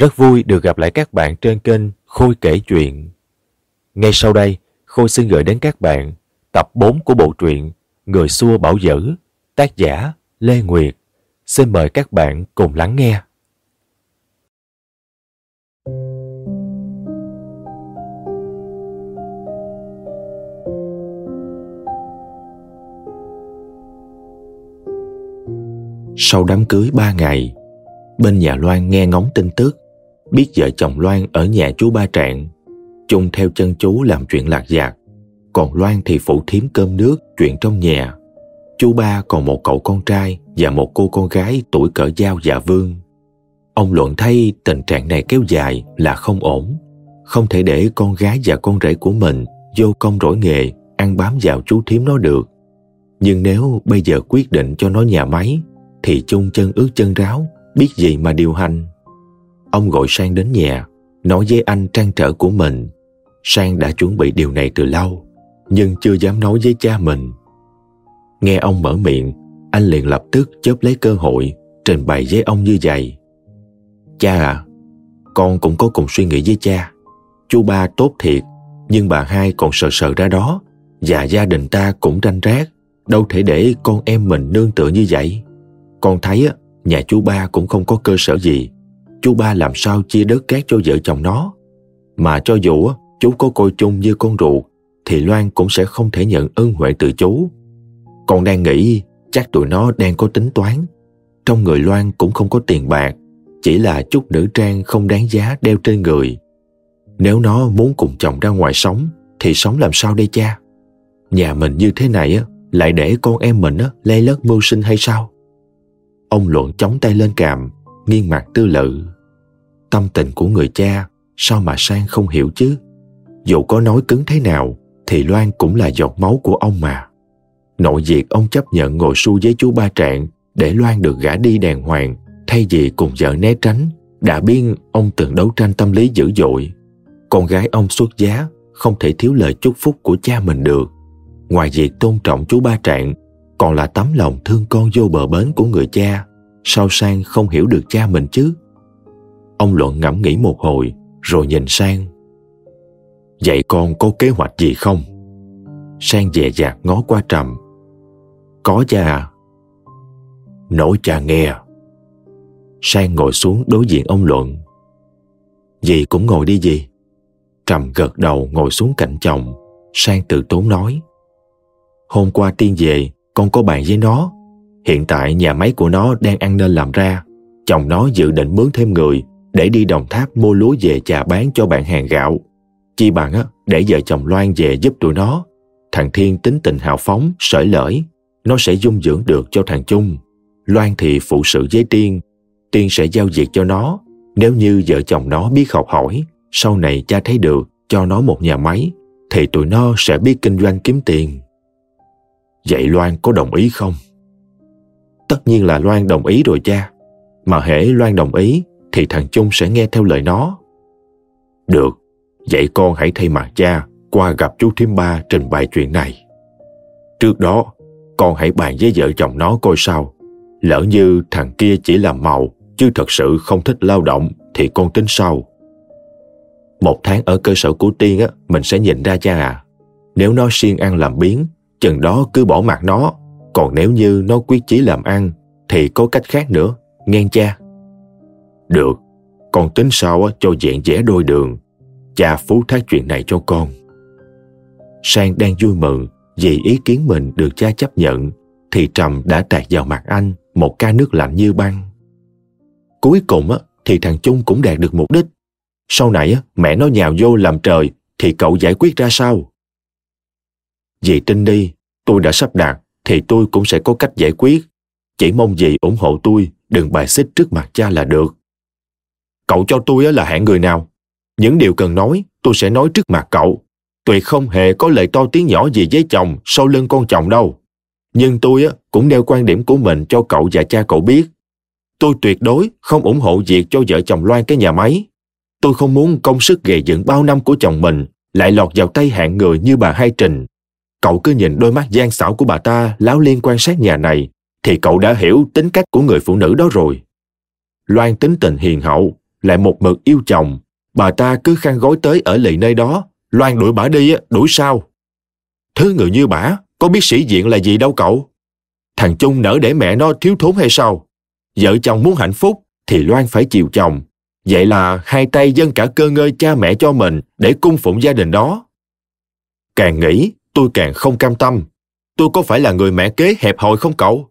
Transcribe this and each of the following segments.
Rất vui được gặp lại các bạn trên kênh Khôi kể chuyện. Ngay sau đây, Khôi xin gửi đến các bạn tập 4 của bộ truyện Người xua bảo dữ, tác giả Lê Nguyệt. Xin mời các bạn cùng lắng nghe. Sau đám cưới ba ngày, bên nhà Loan nghe ngóng tin tức, biết vợ chồng Loan ở nhà chú Ba Trạng, chung theo chân chú làm chuyện lạc giặc, còn Loan thì phụ thiếm cơm nước chuyện trong nhà. Chú Ba còn một cậu con trai và một cô con gái tuổi cỡ giao dạ vương. Ông luận thay tình trạng này kéo dài là không ổn, không thể để con gái và con rể của mình vô công rỗi nghề ăn bám vào chú thím nó được. Nhưng nếu bây giờ quyết định cho nó nhà máy thì chung chân ướt chân ráo, biết gì mà điều hành. Ông gọi Sang đến nhà, nói với anh trăn trở của mình. Sang đã chuẩn bị điều này từ lâu, nhưng chưa dám nói với cha mình. Nghe ông mở miệng, anh liền lập tức chớp lấy cơ hội, trình bày với ông như vậy. Cha à, con cũng có cùng suy nghĩ với cha. Chú ba tốt thiệt, nhưng bà hai còn sợ sợ ra đó, và gia đình ta cũng ranh rác, đâu thể để con em mình nương tựa như vậy. Con thấy á, nhà chú ba cũng không có cơ sở gì. Chú ba làm sao chia đất cát cho vợ chồng nó. Mà cho dù chú có coi chung như con ruột, thì Loan cũng sẽ không thể nhận ơn huệ từ chú. Con đang nghĩ chắc tụi nó đang có tính toán. Trong người Loan cũng không có tiền bạc, chỉ là chút nữ trang không đáng giá đeo trên người. Nếu nó muốn cùng chồng ra ngoài sống, thì sống làm sao đây cha? Nhà mình như thế này á, lại để con em mình á, lê lất mưu sinh hay sao? Ông luận chống tay lên càm, nghiêng mặt tư lự. Tâm tình của người cha, sao mà Sang không hiểu chứ? Dù có nói cứng thế nào, thì Loan cũng là giọt máu của ông mà. Nội việc ông chấp nhận ngồi su với chú ba trạng để Loan được gả đi đàng hoàng, thay vì cùng vợ né tránh, đã biết ông từng đấu tranh tâm lý dữ dội. Con gái ông xuất giá, không thể thiếu lời chúc phúc của cha mình được. Ngoài việc tôn trọng chú ba trạng, còn là tấm lòng thương con vô bờ bến của người cha sao sang không hiểu được cha mình chứ? Ông luận ngẫm nghĩ một hồi, rồi nhìn sang. Vậy con có kế hoạch gì không? Sang dè dặt ngó qua trầm. Có cha à? Nói cha nghe. Sang ngồi xuống đối diện ông luận. Dì cũng ngồi đi dì. Trầm gật đầu ngồi xuống cạnh chồng. Sang tự tốn nói. Hôm qua tiên về, con có bàn với nó. Hiện tại nhà máy của nó đang ăn nên làm ra. Chồng nó dự định mướn thêm người để đi Đồng Tháp mua lúa về chà bán cho bạn hàng gạo. Chi bằng á, để vợ chồng Loan về giúp tụi nó. Thằng Thiên tính tình hào phóng, sởi lởi. Nó sẽ dung dưỡng được cho thằng Trung. Loan thì phụ sự với Tiên. Tiên sẽ giao việc cho nó. Nếu như vợ chồng nó biết học hỏi, sau này cha thấy được cho nó một nhà máy, thì tụi nó sẽ biết kinh doanh kiếm tiền. Vậy Loan có đồng ý không? Tất nhiên là Loan đồng ý rồi cha. Mà hễ Loan đồng ý thì thằng Trung sẽ nghe theo lời nó. Được, vậy con hãy thay mặt cha qua gặp chú Thiêm Ba trình bày chuyện này. Trước đó, con hãy bàn với vợ chồng nó coi sao. Lỡ như thằng kia chỉ làm màu chứ thật sự không thích lao động thì con tính sau. Một tháng ở cơ sở của Tiên á, mình sẽ nhìn ra cha à. Nếu nó siêng ăn làm biến chừng đó cứ bỏ mặt nó. Còn nếu như nó quyết chí làm ăn, thì có cách khác nữa, nghe cha. Được, con tính sao cho dẹn dẻ đôi đường. Cha phú thác chuyện này cho con. Sang đang vui mừng vì ý kiến mình được cha chấp nhận, thì Trầm đã tạt vào mặt anh một ca nước lạnh như băng. Cuối cùng thì thằng Trung cũng đạt được mục đích. Sau này mẹ nó nhào vô làm trời thì cậu giải quyết ra sao? Vì tin đi, tôi đã sắp đặt thì tôi cũng sẽ có cách giải quyết. Chỉ mong dì ủng hộ tôi, đừng bài xích trước mặt cha là được. Cậu cho tôi là hạng người nào? Những điều cần nói, tôi sẽ nói trước mặt cậu. Tuyệt không hề có lời to tiếng nhỏ gì với chồng sau lưng con chồng đâu. Nhưng tôi cũng nêu quan điểm của mình cho cậu và cha cậu biết. Tôi tuyệt đối không ủng hộ việc cho vợ chồng loan cái nhà máy. Tôi không muốn công sức gầy dựng bao năm của chồng mình lại lọt vào tay hạng người như bà Hai Trình Cậu cứ nhìn đôi mắt gian xảo của bà ta láo liên quan sát nhà này, thì cậu đã hiểu tính cách của người phụ nữ đó rồi. Loan tính tình hiền hậu, lại một mực yêu chồng. Bà ta cứ khăn gối tới ở lì nơi đó, Loan đuổi bà đi, đuổi sao? Thứ người như bà có biết sĩ diện là gì đâu cậu? Thằng Trung nỡ để mẹ nó thiếu thốn hay sao? Vợ chồng muốn hạnh phúc thì Loan phải chiều chồng. Vậy là hai tay dâng cả cơ ngơi cha mẹ cho mình để cung phụng gia đình đó. Càng nghĩ, tôi càng không cam tâm. Tôi có phải là người mẹ kế hẹp hòi không cậu?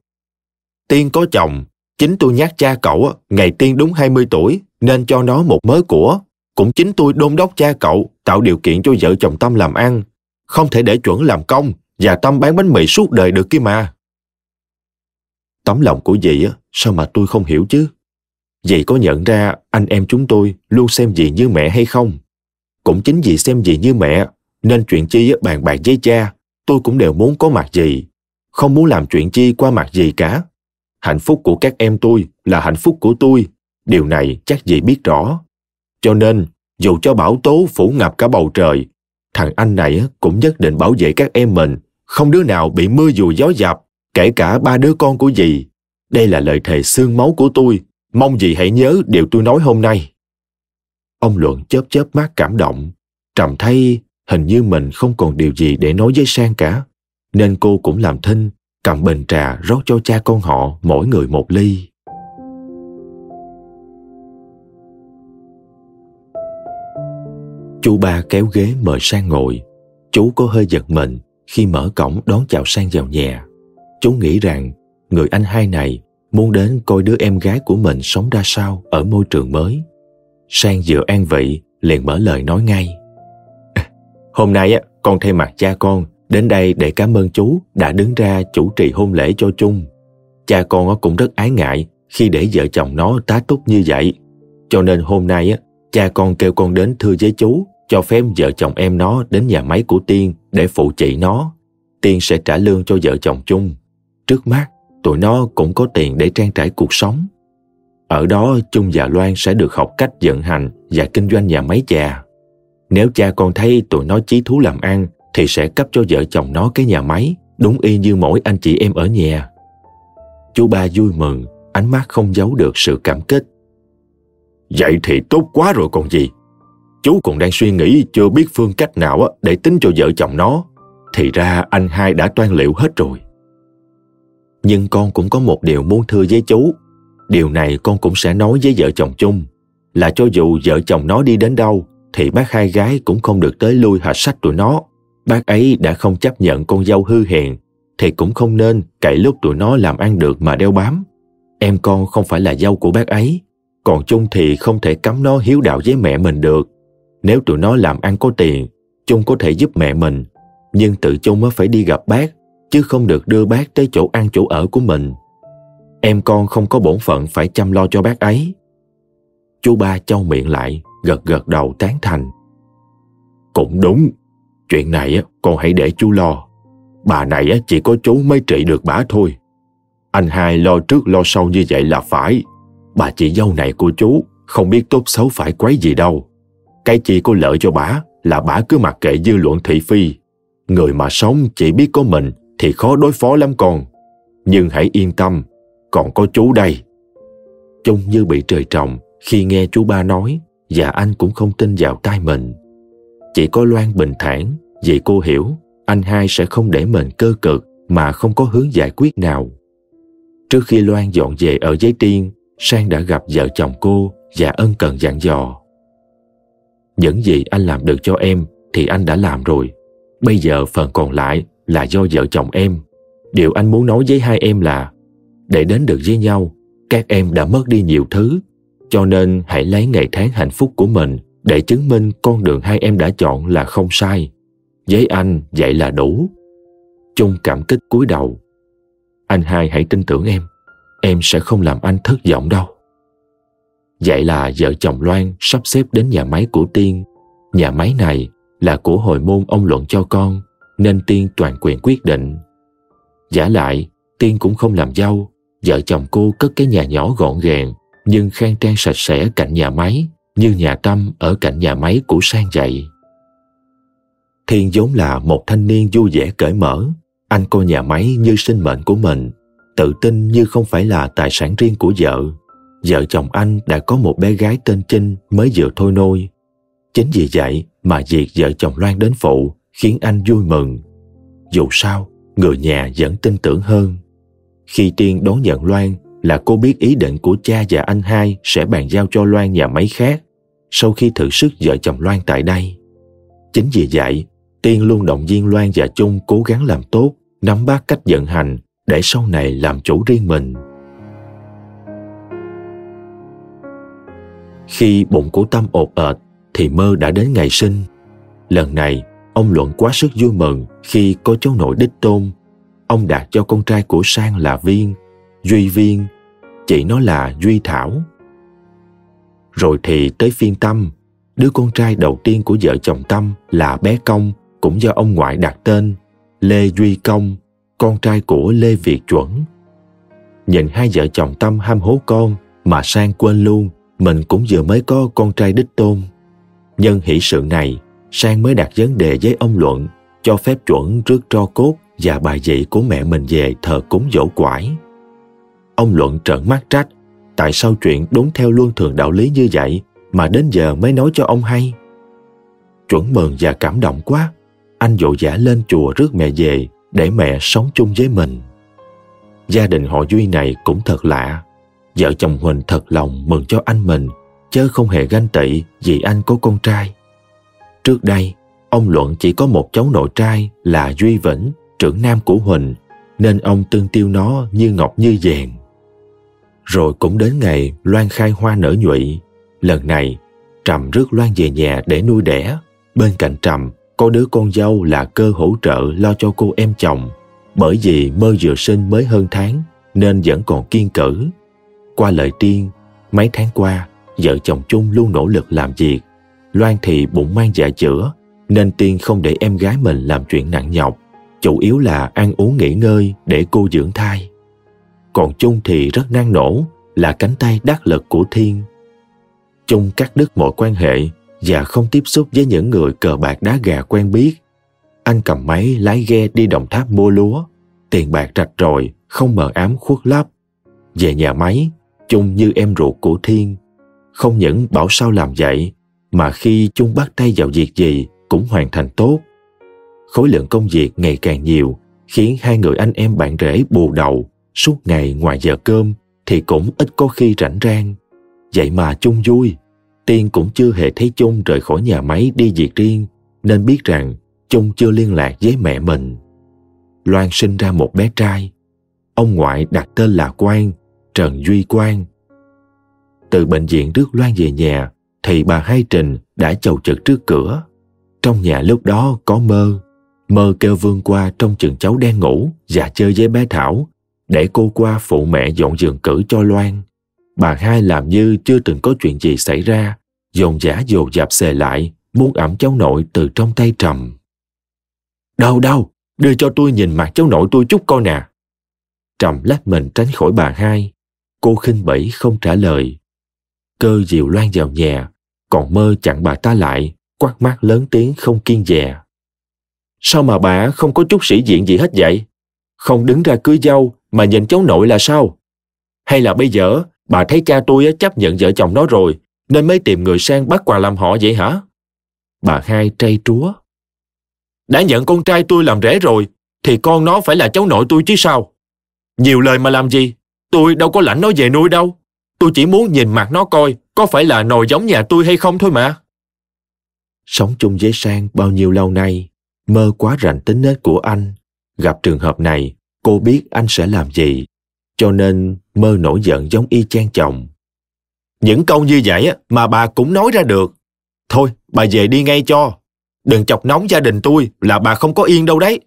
Tiên có chồng, chính tôi nhắc cha cậu ngày Tiên đúng 20 tuổi nên cho nó một mớ của. Cũng chính tôi đôn đốc cha cậu tạo điều kiện cho vợ chồng Tâm làm ăn. Không thể để chuẩn làm công và Tâm bán bánh mì suốt đời được kia mà. Tấm lòng của dì á, sao mà tôi không hiểu chứ? Dì có nhận ra anh em chúng tôi luôn xem dì như mẹ hay không? Cũng chính vì xem dì như mẹ, nên chuyện chi bàn bạc với cha, tôi cũng đều muốn có mặt gì Không muốn làm chuyện chi qua mặt gì cả. Hạnh phúc của các em tôi là hạnh phúc của tôi. Điều này chắc dì biết rõ. Cho nên, dù cho bão tố phủ ngập cả bầu trời, thằng anh này cũng nhất định bảo vệ các em mình, không đứa nào bị mưa dù gió dập kể cả ba đứa con của dì. Đây là lời thề xương máu của tôi, mong dì hãy nhớ điều tôi nói hôm nay. Ông Luận chớp chớp mắt cảm động, trầm thay hình như mình không còn điều gì để nói với Sang cả, nên cô cũng làm thinh, cầm bình trà rót cho cha con họ mỗi người một ly. Chú ba kéo ghế mời Sang ngồi. Chú có hơi giật mình khi mở cổng đón chào Sang vào nhà. Chú nghĩ rằng người anh hai này muốn đến coi đứa em gái của mình sống ra sao ở môi trường mới. Sang vừa an vị, liền mở lời nói ngay. Hôm nay á, con thay mặt cha con đến đây để cảm ơn chú đã đứng ra chủ trì hôn lễ cho chung. Cha con cũng rất ái ngại khi để vợ chồng nó tá túc như vậy. Cho nên hôm nay á, cha con kêu con đến thưa với chú cho phép vợ chồng em nó đến nhà máy của Tiên để phụ chị nó. Tiên sẽ trả lương cho vợ chồng chung. Trước mắt, tụi nó cũng có tiền để trang trải cuộc sống. Ở đó, Trung và Loan sẽ được học cách vận hành và kinh doanh nhà máy trà. Nếu cha con thấy tụi nó chí thú làm ăn, thì sẽ cấp cho vợ chồng nó cái nhà máy, đúng y như mỗi anh chị em ở nhà. Chú ba vui mừng, ánh mắt không giấu được sự cảm kích. Vậy thì tốt quá rồi còn gì. Chú còn đang suy nghĩ chưa biết phương cách nào để tính cho vợ chồng nó. Thì ra anh hai đã toan liệu hết rồi. Nhưng con cũng có một điều muốn thưa với chú. Điều này con cũng sẽ nói với vợ chồng chung. Là cho dù vợ chồng nó đi đến đâu, thì bác hai gái cũng không được tới lui hạch sách tụi nó. Bác ấy đã không chấp nhận con dâu hư hèn, thì cũng không nên cậy lúc tụi nó làm ăn được mà đeo bám. Em con không phải là dâu của bác ấy, còn chung thì không thể cấm nó hiếu đạo với mẹ mình được. Nếu tụi nó làm ăn có tiền, chung có thể giúp mẹ mình, nhưng tự chung mới phải đi gặp bác chứ không được đưa bác tới chỗ ăn chỗ ở của mình. Em con không có bổn phận phải chăm lo cho bác ấy. Chú ba châu miệng lại, gật gật đầu tán thành. Cũng đúng, chuyện này con hãy để chú lo. Bà này chỉ có chú mới trị được bà thôi. Anh hai lo trước lo sau như vậy là phải. Bà chị dâu này của chú không biết tốt xấu phải quấy gì đâu. Cái chi có lợi cho bà là bà cứ mặc kệ dư luận thị phi. Người mà sống chỉ biết có mình thì khó đối phó lắm con. Nhưng hãy yên tâm, còn có chú đây. Trông như bị trời trồng khi nghe chú ba nói và anh cũng không tin vào tai mình. Chỉ có Loan bình thản vì cô hiểu anh hai sẽ không để mình cơ cực mà không có hướng giải quyết nào. Trước khi Loan dọn về ở giấy tiên, Sang đã gặp vợ chồng cô và ân cần dặn dò. Những gì anh làm được cho em thì anh đã làm rồi. Bây giờ phần còn lại là do vợ chồng em. Điều anh muốn nói với hai em là để đến được với nhau, các em đã mất đi nhiều thứ. Cho nên hãy lấy ngày tháng hạnh phúc của mình để chứng minh con đường hai em đã chọn là không sai. Với anh, vậy là đủ. Chung cảm kích cúi đầu. Anh hai hãy tin tưởng em. Em sẽ không làm anh thất vọng đâu. Vậy là vợ chồng Loan sắp xếp đến nhà máy của Tiên. Nhà máy này là của hội môn ông luận cho con nên Tiên toàn quyền quyết định. Giả lại, Tiên cũng không làm dâu, vợ chồng cô cất cái nhà nhỏ gọn gàng nhưng khang trang sạch sẽ cạnh nhà máy như nhà Tâm ở cạnh nhà máy của Sang vậy. Thiên vốn là một thanh niên vui vẻ cởi mở, anh coi nhà máy như sinh mệnh của mình, tự tin như không phải là tài sản riêng của vợ. vợ chồng anh đã có một bé gái tên Trinh mới vừa thôi nôi. Chính vì vậy mà việc vợ chồng Loan đến phụ khiến anh vui mừng. Dù sao, người nhà vẫn tin tưởng hơn. Khi Tiên đón nhận Loan là cô biết ý định của cha và anh hai sẽ bàn giao cho Loan nhà máy khác sau khi thử sức vợ chồng Loan tại đây. Chính vì vậy, Tiên luôn động viên Loan và Chung cố gắng làm tốt, nắm bắt cách vận hành để sau này làm chủ riêng mình. Khi bụng của Tâm ột ệt thì mơ đã đến ngày sinh. Lần này, ông Luận quá sức vui mừng khi có cháu nội đích tôn. Ông đạt cho con trai của Sang là Viên, Duy Viên, chị nó là Duy Thảo. Rồi thì tới phiên Tâm, đứa con trai đầu tiên của vợ chồng Tâm là bé Công, cũng do ông ngoại đặt tên, Lê Duy Công, con trai của Lê Việt Chuẩn. Nhìn hai vợ chồng Tâm ham hố con mà Sang quên luôn mình cũng vừa mới có con trai đích tôn. Nhân hỷ sự này, Sang mới đặt vấn đề với ông Luận cho phép chuẩn rước tro cốt và bài dị của mẹ mình về thờ cúng dỗ quải. Ông Luận trợn mắt trách tại sao chuyện đúng theo luân thường đạo lý như vậy mà đến giờ mới nói cho ông hay. Chuẩn mừng và cảm động quá, anh vội vã lên chùa rước mẹ về để mẹ sống chung với mình. Gia đình họ Duy này cũng thật lạ. Vợ chồng Huỳnh thật lòng mừng cho anh mình, chớ không hề ganh tị vì anh có con trai. Trước đây, ông Luận chỉ có một cháu nội trai là Duy Vĩnh, trưởng nam của Huỳnh, nên ông tương tiêu nó như ngọc như vàng. Rồi cũng đến ngày Loan khai hoa nở nhụy. Lần này, Trầm rước Loan về nhà để nuôi đẻ. Bên cạnh Trầm có đứa con dâu là cơ hỗ trợ lo cho cô em chồng. Bởi vì mơ vừa sinh mới hơn tháng nên vẫn còn kiên cử. Qua lời tiên, mấy tháng qua, vợ chồng chung luôn nỗ lực làm việc. Loan thì bụng mang dạ chữa, nên tiên không để em gái mình làm chuyện nặng nhọc. Chủ yếu là ăn uống nghỉ ngơi để cô dưỡng thai. Còn Chung thì rất năng nổ, là cánh tay đắc lực của Thiên. Chung cắt đứt mọi quan hệ và không tiếp xúc với những người cờ bạc đá gà quen biết. Anh cầm máy lái ghe đi đồng tháp mua lúa, tiền bạc rạch rồi, không mờ ám khuất lấp. Về nhà máy, Chung như em ruột của Thiên. Không những bảo sao làm vậy, mà khi Chung bắt tay vào việc gì cũng hoàn thành tốt. Khối lượng công việc ngày càng nhiều, khiến hai người anh em bạn rể bù đầu, suốt ngày ngoài giờ cơm thì cũng ít có khi rảnh rang. Vậy mà Chung vui, Tiên cũng chưa hề thấy Chung rời khỏi nhà máy đi việc riêng, nên biết rằng Chung chưa liên lạc với mẹ mình. Loan sinh ra một bé trai. Ông ngoại đặt tên là Quang, Trần Duy Quang. Từ bệnh viện rước Loan về nhà, thì bà Hai Trình đã chầu chật trước cửa. Trong nhà lúc đó có mơ. Mơ kêu Vương qua trong chừng cháu đang ngủ và chơi với bé Thảo để cô qua phụ mẹ dọn giường cử cho Loan. Bà hai làm như chưa từng có chuyện gì xảy ra, dồn giả dồ dạp xề lại, muốn ẩm cháu nội từ trong tay trầm. Đâu đâu, đưa cho tôi nhìn mặt cháu nội tôi chút coi nè. Trầm lách mình tránh khỏi bà hai. Cô khinh bỉ không trả lời. Cơ dìu loan vào nhà, còn mơ chặn bà ta lại, quát mắt lớn tiếng không kiên dè. Sao mà bà không có chút sĩ diện gì hết vậy? Không đứng ra cưới dâu mà nhìn cháu nội là sao? Hay là bây giờ bà thấy cha tôi chấp nhận vợ chồng nó rồi nên mới tìm người sang bắt quà làm họ vậy hả? Bà hai trây trúa. Đã nhận con trai tôi làm rể rồi thì con nó phải là cháu nội tôi chứ sao? Nhiều lời mà làm gì? Tôi đâu có lãnh nó về nuôi đâu. Tôi chỉ muốn nhìn mặt nó coi có phải là nồi giống nhà tôi hay không thôi mà. Sống chung với Sang bao nhiêu lâu nay, mơ quá rành tính nết của anh. Gặp trường hợp này, cô biết anh sẽ làm gì. Cho nên mơ nổi giận giống y chang chồng. Những câu như vậy mà bà cũng nói ra được. Thôi, bà về đi ngay cho. Đừng chọc nóng gia đình tôi là bà không có yên đâu đấy.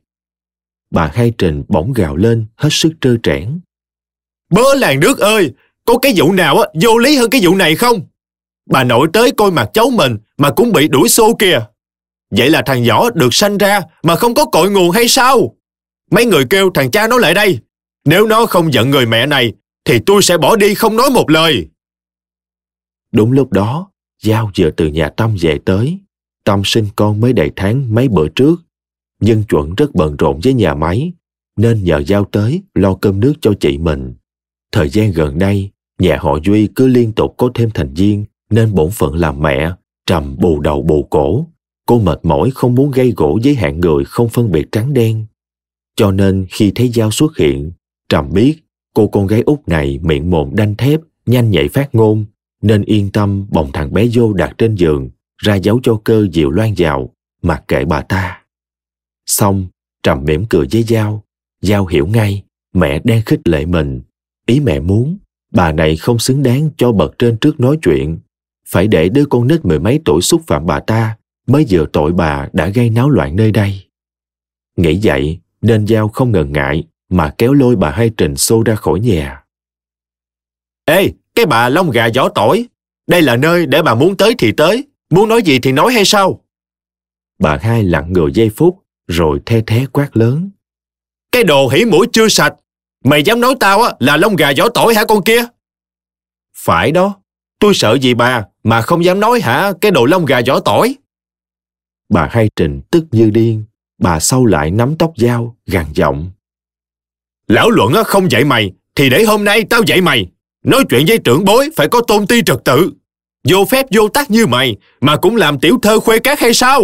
Bà Hai Trình bỗng gào lên hết sức trơ trẽn. Bớ làng nước ơi, có cái vụ nào á vô lý hơn cái vụ này không? Bà nội tới coi mặt cháu mình mà cũng bị đuổi xô kìa. Vậy là thằng nhỏ được sanh ra mà không có cội nguồn hay sao? Mấy người kêu thằng cha nó lại đây. Nếu nó không giận người mẹ này, thì tôi sẽ bỏ đi không nói một lời. Đúng lúc đó, Giao vừa từ nhà Tâm về tới. Tâm sinh con mới đầy tháng mấy bữa trước. Nhưng chuẩn rất bận rộn với nhà máy, nên nhờ Giao tới lo cơm nước cho chị mình. Thời gian gần đây, nhà họ duy cứ liên tục có thêm thành viên nên bổn phận làm mẹ trầm bù đầu bù cổ cô mệt mỏi không muốn gây gỗ với hạng người không phân biệt trắng đen cho nên khi thấy giao xuất hiện, trầm biết cô con gái út này miệng mồm đanh thép, nhanh nhạy phát ngôn, nên yên tâm bồng thằng bé vô đặt trên giường, ra dấu cho cơ dịu loan vào, mặc kệ bà ta. Xong, trầm mỉm cười với giao. Giao hiểu ngay, mẹ đang khích lệ mình. Ý mẹ muốn, bà này không xứng đáng cho bậc trên trước nói chuyện. Phải để đứa con nít mười mấy tuổi xúc phạm bà ta, mới vừa tội bà đã gây náo loạn nơi đây. Nghĩ vậy nên giao không ngần ngại mà kéo lôi bà hai trình xô ra khỏi nhà. Ê cái bà lông gà giỏ tỏi đây là nơi để bà muốn tới thì tới muốn nói gì thì nói hay sao? Bà hai lặng người giây phút rồi the thé quát lớn. Cái đồ hỉ mũi chưa sạch mày dám nói tao á là lông gà giỏ tỏi hả con kia? Phải đó. Tôi sợ gì bà mà không dám nói hả cái đồ lông gà giỏ tỏi? Bà hai trình tức như điên bà sau lại nắm tóc dao gằn giọng lão luận không dạy mày thì để hôm nay tao dạy mày nói chuyện với trưởng bối phải có tôn ti trật tự vô phép vô tắc như mày mà cũng làm tiểu thơ khuê cát hay sao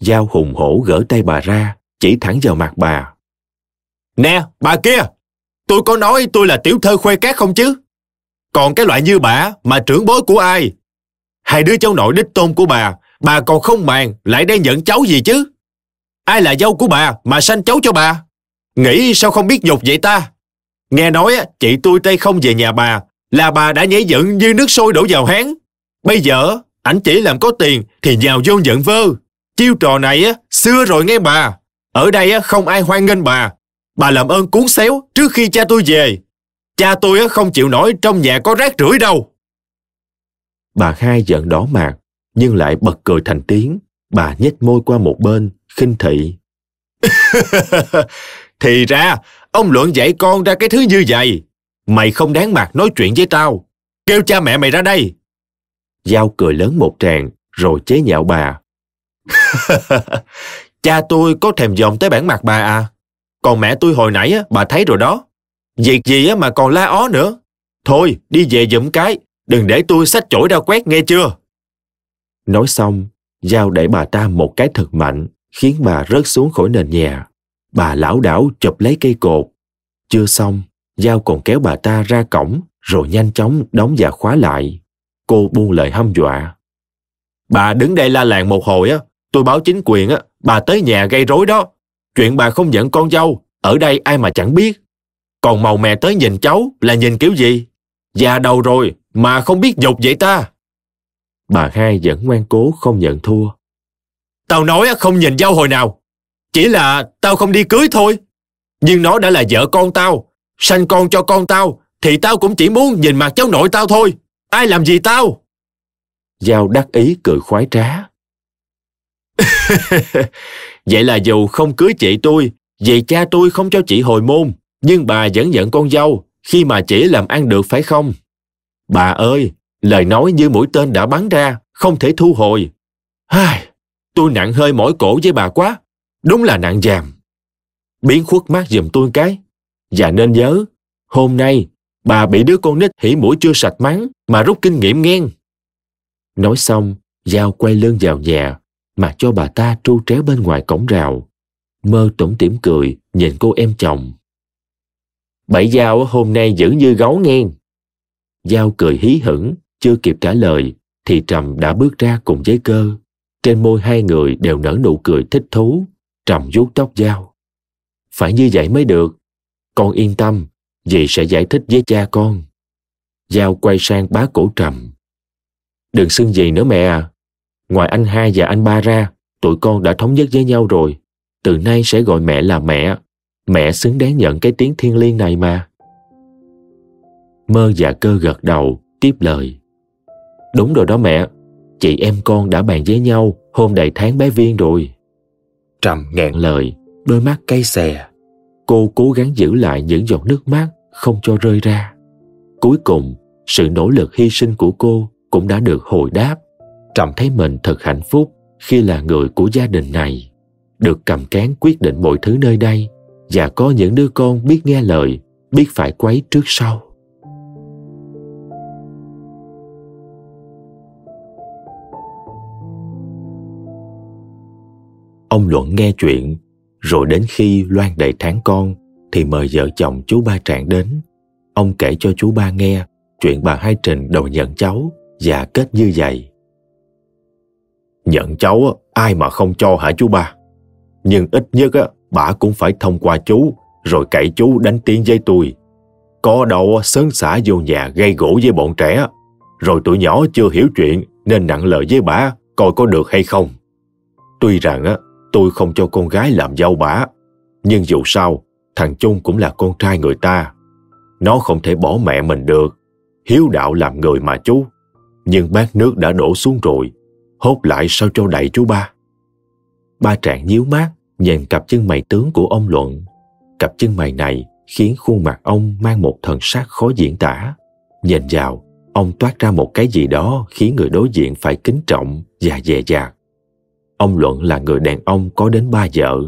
Giao hùng hổ gỡ tay bà ra, chỉ thẳng vào mặt bà. Nè, bà kia, tôi có nói tôi là tiểu thơ khuê cát không chứ? Còn cái loại như bà mà trưởng bối của ai? Hai đứa cháu nội đích tôn của bà, bà còn không màng lại đang nhận cháu gì chứ? Ai là dâu của bà mà sanh cháu cho bà? Nghĩ sao không biết dục vậy ta? Nghe nói chị tôi tây không về nhà bà là bà đã nhảy dựng như nước sôi đổ vào hán. Bây giờ ảnh chỉ làm có tiền thì nhào vô giận vơ. Chiêu trò này á, xưa rồi nghe bà. Ở đây á, không ai hoan nghênh bà. Bà làm ơn cuốn xéo trước khi cha tôi về. Cha tôi á, không chịu nổi trong nhà có rác rưởi đâu. Bà hai giận đỏ mặt, nhưng lại bật cười thành tiếng. Bà nhếch môi qua một bên, khinh thị. Thì ra, ông luận dạy con ra cái thứ như vậy. Mày không đáng mặt nói chuyện với tao. Kêu cha mẹ mày ra đây. Giao cười lớn một tràng, rồi chế nhạo bà. Cha tôi có thèm dòm tới bản mặt bà à? Còn mẹ tôi hồi nãy á, bà thấy rồi đó. Việc gì á mà còn la ó nữa. Thôi, đi về dụm cái, đừng để tôi xách chổi ra quét nghe chưa? Nói xong, Giao đẩy bà ta một cái thật mạnh, khiến bà rớt xuống khỏi nền nhà. Bà lão đảo chụp lấy cây cột. Chưa xong, Giao còn kéo bà ta ra cổng, rồi nhanh chóng đóng và khóa lại. Cô buông lời hăm dọa. Bà đứng đây la làng một hồi á, Tôi báo chính quyền á, bà tới nhà gây rối đó. Chuyện bà không nhận con dâu, ở đây ai mà chẳng biết. Còn màu mẹ tới nhìn cháu là nhìn kiểu gì? Già đầu rồi mà không biết dục vậy ta. Bà hai vẫn ngoan cố không nhận thua. Tao nói không nhìn dâu hồi nào. Chỉ là tao không đi cưới thôi. Nhưng nó đã là vợ con tao. Sanh con cho con tao. Thì tao cũng chỉ muốn nhìn mặt cháu nội tao thôi. Ai làm gì tao? Giao đắc ý cười khoái trá. Vậy là dù không cưới chị tôi, vì cha tôi không cho chị hồi môn, nhưng bà vẫn nhận con dâu khi mà chỉ làm ăn được phải không? Bà ơi, lời nói như mũi tên đã bắn ra, không thể thu hồi. Ai, tôi nặng hơi mỏi cổ với bà quá, đúng là nặng dàm. Biến khuất mắt giùm tôi cái. Và nên nhớ, hôm nay bà bị đứa con nít hỉ mũi chưa sạch mắng mà rút kinh nghiệm ngang. Nói xong, Giao quay lưng vào nhà, mặc cho bà ta tru tréo bên ngoài cổng rào. Mơ tủm tỉm cười, nhìn cô em chồng. Bảy Giao hôm nay giữ như gấu ngang. Giao cười hí hửng, chưa kịp trả lời, thì Trầm đã bước ra cùng với cơ. Trên môi hai người đều nở nụ cười thích thú, Trầm vuốt tóc Giao. Phải như vậy mới được. Con yên tâm, dì sẽ giải thích với cha con. Giao quay sang bá cổ Trầm. Đừng xưng gì nữa mẹ à, Ngoài anh hai và anh ba ra, tụi con đã thống nhất với nhau rồi. Từ nay sẽ gọi mẹ là mẹ. Mẹ xứng đáng nhận cái tiếng thiên liêng này mà. Mơ và cơ gật đầu, tiếp lời. Đúng rồi đó mẹ, chị em con đã bàn với nhau hôm đầy tháng bé Viên rồi. Trầm ngẹn lời, đôi mắt cay xè. Cô cố gắng giữ lại những giọt nước mắt không cho rơi ra. Cuối cùng, sự nỗ lực hy sinh của cô cũng đã được hồi đáp Trầm thấy mình thật hạnh phúc khi là người của gia đình này, được cầm cán quyết định mọi thứ nơi đây và có những đứa con biết nghe lời, biết phải quấy trước sau. Ông luận nghe chuyện, rồi đến khi loan đầy tháng con, thì mời vợ chồng chú ba trạng đến. Ông kể cho chú ba nghe chuyện bà hai trình đầu nhận cháu và kết như vậy nhận cháu ai mà không cho hả chú ba? Nhưng ít nhất á, bà cũng phải thông qua chú, rồi cậy chú đánh tiếng với tôi. Có đâu sớn xả vô nhà gây gỗ với bọn trẻ rồi tụi nhỏ chưa hiểu chuyện nên nặng lời với bà, coi có được hay không. Tuy rằng á tôi không cho con gái làm dâu bả. Nhưng dù sao, thằng chung cũng là con trai người ta. Nó không thể bỏ mẹ mình được. Hiếu đạo làm người mà chú. Nhưng bát nước đã đổ xuống rồi. Hốt lại sao cho đầy chú ba? Ba trạng nhíu mát, nhìn cặp chân mày tướng của ông luận. Cặp chân mày này khiến khuôn mặt ông mang một thần sắc khó diễn tả. Nhìn vào, ông toát ra một cái gì đó khiến người đối diện phải kính trọng và dè dặt ông luận là người đàn ông có đến ba vợ,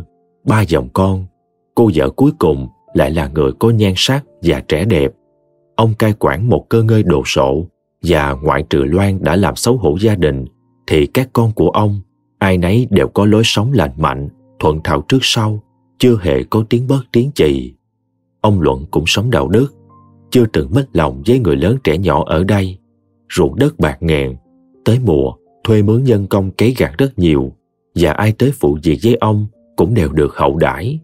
ba dòng con. Cô vợ cuối cùng lại là người có nhan sắc và trẻ đẹp. Ông cai quản một cơ ngơi đồ sộ và ngoại trừ loan đã làm xấu hổ gia đình, thì các con của ông, ai nấy đều có lối sống lành mạnh, thuận thảo trước sau, chưa hề có tiếng bớt tiếng chì. Ông luận cũng sống đạo đức, chưa từng mất lòng với người lớn trẻ nhỏ ở đây. Ruộng đất bạc ngàn, tới mùa, thuê mướn nhân công cấy gặt rất nhiều và ai tới phụ việc với ông cũng đều được hậu đãi.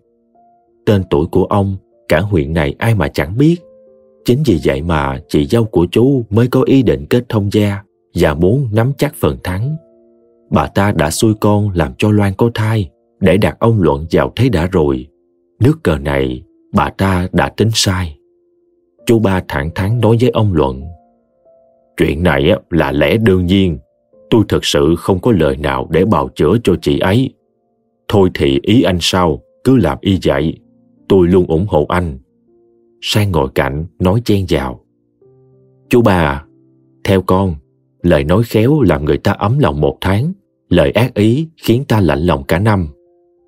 Tên tuổi của ông cả huyện này ai mà chẳng biết. Chính vì vậy mà chị dâu của chú mới có ý định kết thông gia và muốn nắm chắc phần thắng. Bà ta đã xui con làm cho loan có thai để đặt ông luận vào thế đã rồi. Nước cờ này bà ta đã tính sai. Chú ba thẳng thắn nói với ông luận, chuyện này là lẽ đương nhiên tôi thực sự không có lời nào để bào chữa cho chị ấy. Thôi thì ý anh sao, cứ làm y vậy tôi luôn ủng hộ anh. Sang ngồi cạnh, nói chen vào. Chú bà theo con, lời nói khéo làm người ta ấm lòng một tháng. Lời ác ý khiến ta lạnh lòng cả năm.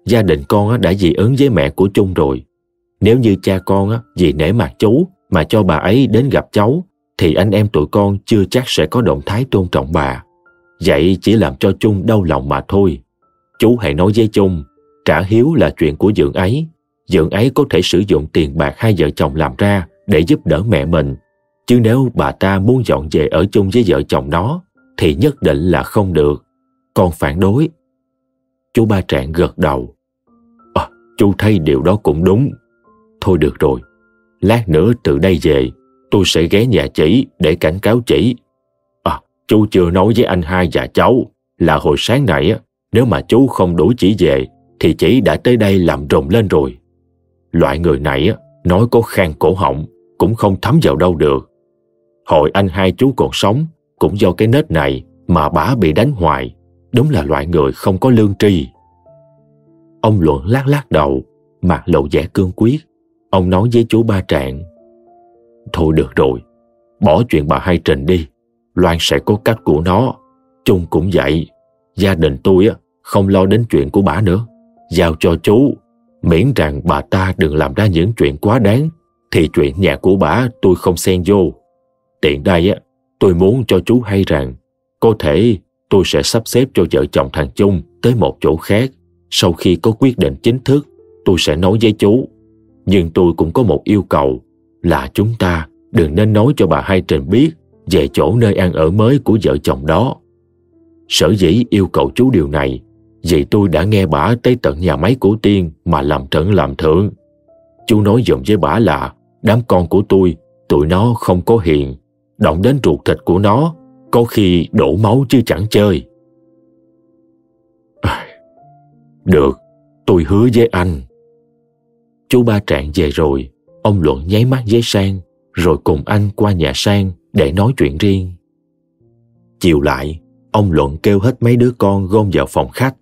Gia đình con đã dị ứng với mẹ của chung rồi. Nếu như cha con vì nể mặt chú mà cho bà ấy đến gặp cháu, thì anh em tụi con chưa chắc sẽ có động thái tôn trọng bà vậy chỉ làm cho chung đau lòng mà thôi. Chú hãy nói với chung trả hiếu là chuyện của dượng ấy. Dượng ấy có thể sử dụng tiền bạc hai vợ chồng làm ra để giúp đỡ mẹ mình. Chứ nếu bà ta muốn dọn về ở chung với vợ chồng nó thì nhất định là không được. Con phản đối. Chú ba trạng gật đầu. À, chú thấy điều đó cũng đúng. Thôi được rồi lát nữa từ đây về tôi sẽ ghé nhà chỉ để cảnh cáo chỉ chú chưa nói với anh hai và cháu là hồi sáng nãy nếu mà chú không đủ chỉ về, thì chỉ đã tới đây làm rồng lên rồi. Loại người này nói có khang cổ họng, cũng không thấm vào đâu được. Hồi anh hai chú còn sống, cũng do cái nết này mà bả bị đánh hoài, đúng là loại người không có lương tri. Ông luận lát lát đầu, mặt lộ vẻ cương quyết. Ông nói với chú ba trạng, thôi được rồi, bỏ chuyện bà hai trình đi loan sẽ có cách của nó. Chung cũng vậy. Gia đình tôi á không lo đến chuyện của bà nữa. Giao cho chú. Miễn rằng bà ta đừng làm ra những chuyện quá đáng thì chuyện nhà của bà tôi không xen vô. Tiện đây á tôi muốn cho chú hay rằng có thể tôi sẽ sắp xếp cho vợ chồng thằng Chung tới một chỗ khác. Sau khi có quyết định chính thức, tôi sẽ nói với chú. Nhưng tôi cũng có một yêu cầu là chúng ta đừng nên nói cho bà Hai Trình biết về chỗ nơi ăn ở mới của vợ chồng đó. Sở dĩ yêu cầu chú điều này vì tôi đã nghe bà tới tận nhà máy của Tiên mà làm trận làm thượng. Chú nói dùm với bà là đám con của tôi, tụi nó không có hiền, động đến ruột thịt của nó có khi đổ máu chứ chẳng chơi. Được, tôi hứa với anh. Chú ba trạng về rồi, ông Luận nháy mắt với Sang, rồi cùng anh qua nhà Sang để nói chuyện riêng. Chiều lại, ông Luận kêu hết mấy đứa con gom vào phòng khách.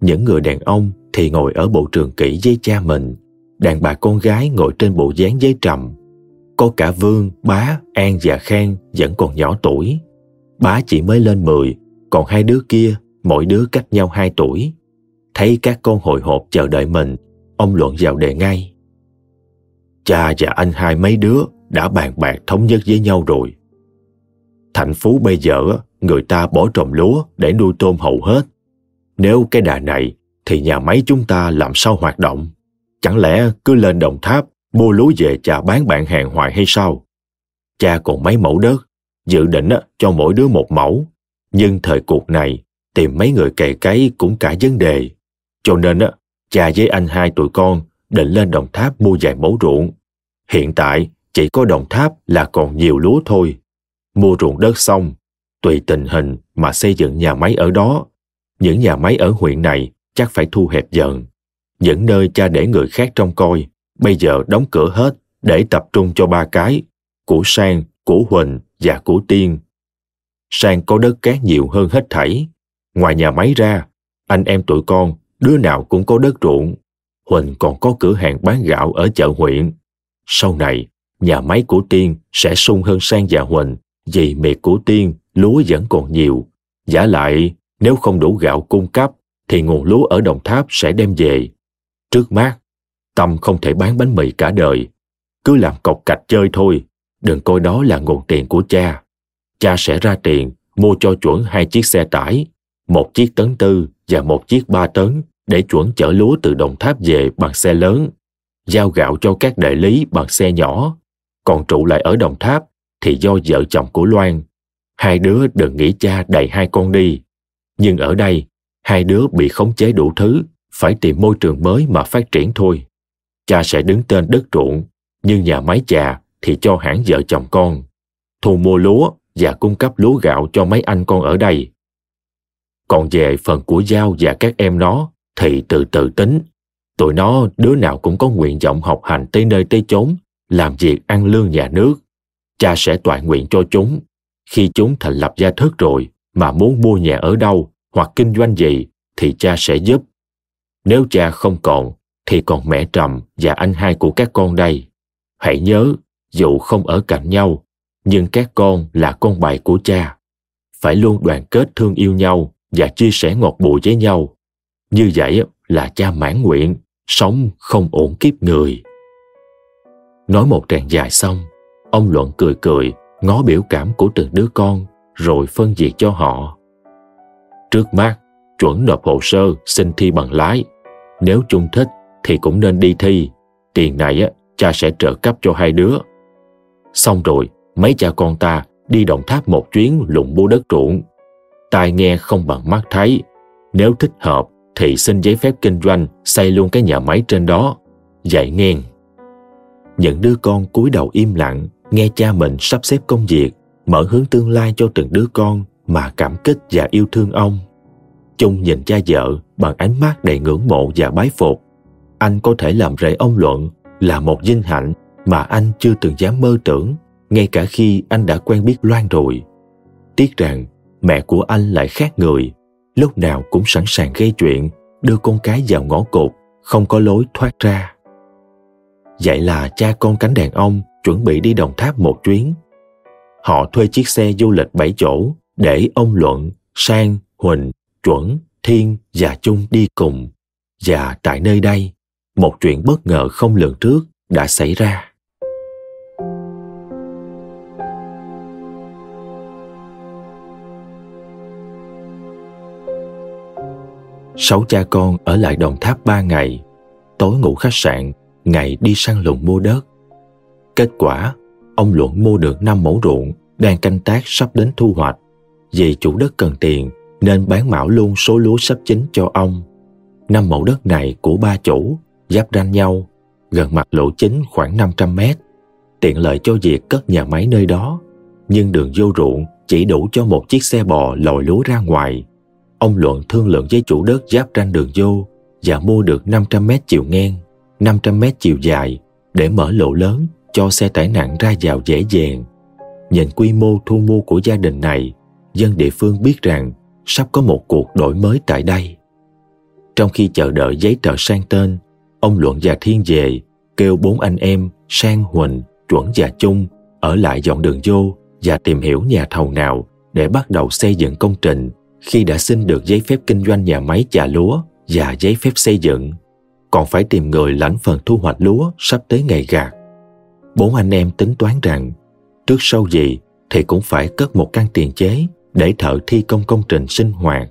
Những người đàn ông thì ngồi ở bộ trường kỷ với cha mình, đàn bà con gái ngồi trên bộ dáng giấy trầm. Có cả Vương, Bá, An và Khang vẫn còn nhỏ tuổi, Bá chỉ mới lên 10, còn hai đứa kia, mỗi đứa cách nhau 2 tuổi. Thấy các con hồi hộp chờ đợi mình, ông luận vào đề ngay. Cha và anh hai mấy đứa đã bàn bạc thống nhất với nhau rồi. Thành phố bây giờ người ta bỏ trồng lúa để nuôi tôm hầu hết. Nếu cái đà này thì nhà máy chúng ta làm sao hoạt động? Chẳng lẽ cứ lên đồng tháp mua lúa về cha bán bạn hàng hoài hay sao? Cha còn mấy mẫu đất, dự định cho mỗi đứa một mẫu. Nhưng thời cuộc này, tìm mấy người cày cấy cũng cả vấn đề. Cho nên cha với anh hai tụi con định lên đồng tháp mua vài mẫu ruộng. Hiện tại chỉ có đồng tháp là còn nhiều lúa thôi. Mua ruộng đất xong, tùy tình hình mà xây dựng nhà máy ở đó. Những nhà máy ở huyện này chắc phải thu hẹp dần. Những nơi cha để người khác trông coi, bây giờ đóng cửa hết để tập trung cho ba cái, của Sang, của Huỳnh và của Tiên. Sang có đất cát nhiều hơn hết thảy. Ngoài nhà máy ra, anh em tụi con, đứa nào cũng có đất ruộng. Huỳnh còn có cửa hàng bán gạo ở chợ huyện. Sau này, nhà máy của Tiên sẽ sung hơn Sang và Huỳnh vì mẹ của Tiên lúa vẫn còn nhiều. Giả lại, nếu không đủ gạo cung cấp thì nguồn lúa ở Đồng Tháp sẽ đem về. Trước mắt, Tâm không thể bán bánh mì cả đời. Cứ làm cọc cạch chơi thôi, đừng coi đó là nguồn tiền của cha. Cha sẽ ra tiền mua cho chuẩn hai chiếc xe tải, một chiếc tấn tư và một chiếc ba tấn để chuẩn chở lúa từ Đồng Tháp về bằng xe lớn, giao gạo cho các đại lý bằng xe nhỏ, còn trụ lại ở Đồng Tháp thì do vợ chồng của Loan. Hai đứa đừng nghĩ cha đầy hai con đi. Nhưng ở đây, hai đứa bị khống chế đủ thứ, phải tìm môi trường mới mà phát triển thôi. Cha sẽ đứng tên đất ruộng, nhưng nhà máy trà thì cho hãng vợ chồng con. Thu mua lúa và cung cấp lúa gạo cho mấy anh con ở đây. Còn về phần của Giao và các em nó thì từ từ tính. Tụi nó đứa nào cũng có nguyện vọng học hành tới nơi tới chốn, làm việc ăn lương nhà nước. Cha sẽ toàn nguyện cho chúng. Khi chúng thành lập gia thất rồi mà muốn mua nhà ở đâu hoặc kinh doanh gì thì cha sẽ giúp. Nếu cha không còn thì còn mẹ Trầm và anh hai của các con đây. Hãy nhớ, dù không ở cạnh nhau, nhưng các con là con bài của cha. Phải luôn đoàn kết thương yêu nhau và chia sẻ ngọt bùi với nhau. Như vậy là cha mãn nguyện, sống không ổn kiếp người. Nói một tràng dài xong, ông Luận cười cười, ngó biểu cảm của từng đứa con, rồi phân việc cho họ. Trước mắt, chuẩn nộp hồ sơ xin thi bằng lái. Nếu chung thích thì cũng nên đi thi. Tiền này á, cha sẽ trợ cấp cho hai đứa. Xong rồi, mấy cha con ta đi Đồng Tháp một chuyến lụng mua đất ruộng. Tai nghe không bằng mắt thấy. Nếu thích hợp thì xin giấy phép kinh doanh xây luôn cái nhà máy trên đó. Dạy nghe. Những đứa con cúi đầu im lặng nghe cha mình sắp xếp công việc, mở hướng tương lai cho từng đứa con mà cảm kích và yêu thương ông. Chung nhìn cha vợ bằng ánh mắt đầy ngưỡng mộ và bái phục. Anh có thể làm rể ông Luận là một vinh hạnh mà anh chưa từng dám mơ tưởng, ngay cả khi anh đã quen biết Loan rồi. Tiếc rằng mẹ của anh lại khác người, lúc nào cũng sẵn sàng gây chuyện, đưa con cái vào ngõ cụt, không có lối thoát ra. Vậy là cha con cánh đàn ông chuẩn bị đi Đồng Tháp một chuyến. Họ thuê chiếc xe du lịch bảy chỗ để ông Luận, Sang, Huỳnh, Chuẩn, Thiên và Trung đi cùng. Và tại nơi đây, một chuyện bất ngờ không lường trước đã xảy ra. Sáu cha con ở lại Đồng Tháp ba ngày, tối ngủ khách sạn, ngày đi săn lùng mua đất. Kết quả, ông Luận mua được năm mẫu ruộng đang canh tác sắp đến thu hoạch. Vì chủ đất cần tiền nên bán mạo luôn số lúa sắp chín cho ông. Năm mẫu đất này của ba chủ, giáp ranh nhau, gần mặt lộ chính khoảng 500 mét, tiện lợi cho việc cất nhà máy nơi đó. Nhưng đường vô ruộng chỉ đủ cho một chiếc xe bò lòi lúa ra ngoài. Ông Luận thương lượng với chủ đất giáp ranh đường vô và mua được 500 mét chiều ngang, 500 mét chiều dài để mở lộ lớn cho xe tải nặng ra vào dễ dàng. Nhìn quy mô thu mua của gia đình này, dân địa phương biết rằng sắp có một cuộc đổi mới tại đây. Trong khi chờ đợi giấy tờ sang tên, ông Luận và Thiên về, kêu bốn anh em Sang Huỳnh, Chuẩn và Chung ở lại dọn đường vô và tìm hiểu nhà thầu nào để bắt đầu xây dựng công trình khi đã xin được giấy phép kinh doanh nhà máy chà lúa và giấy phép xây dựng. Còn phải tìm người lãnh phần thu hoạch lúa sắp tới ngày gạt. Bốn anh em tính toán rằng trước sau gì thì cũng phải cất một căn tiền chế để thợ thi công công trình sinh hoạt.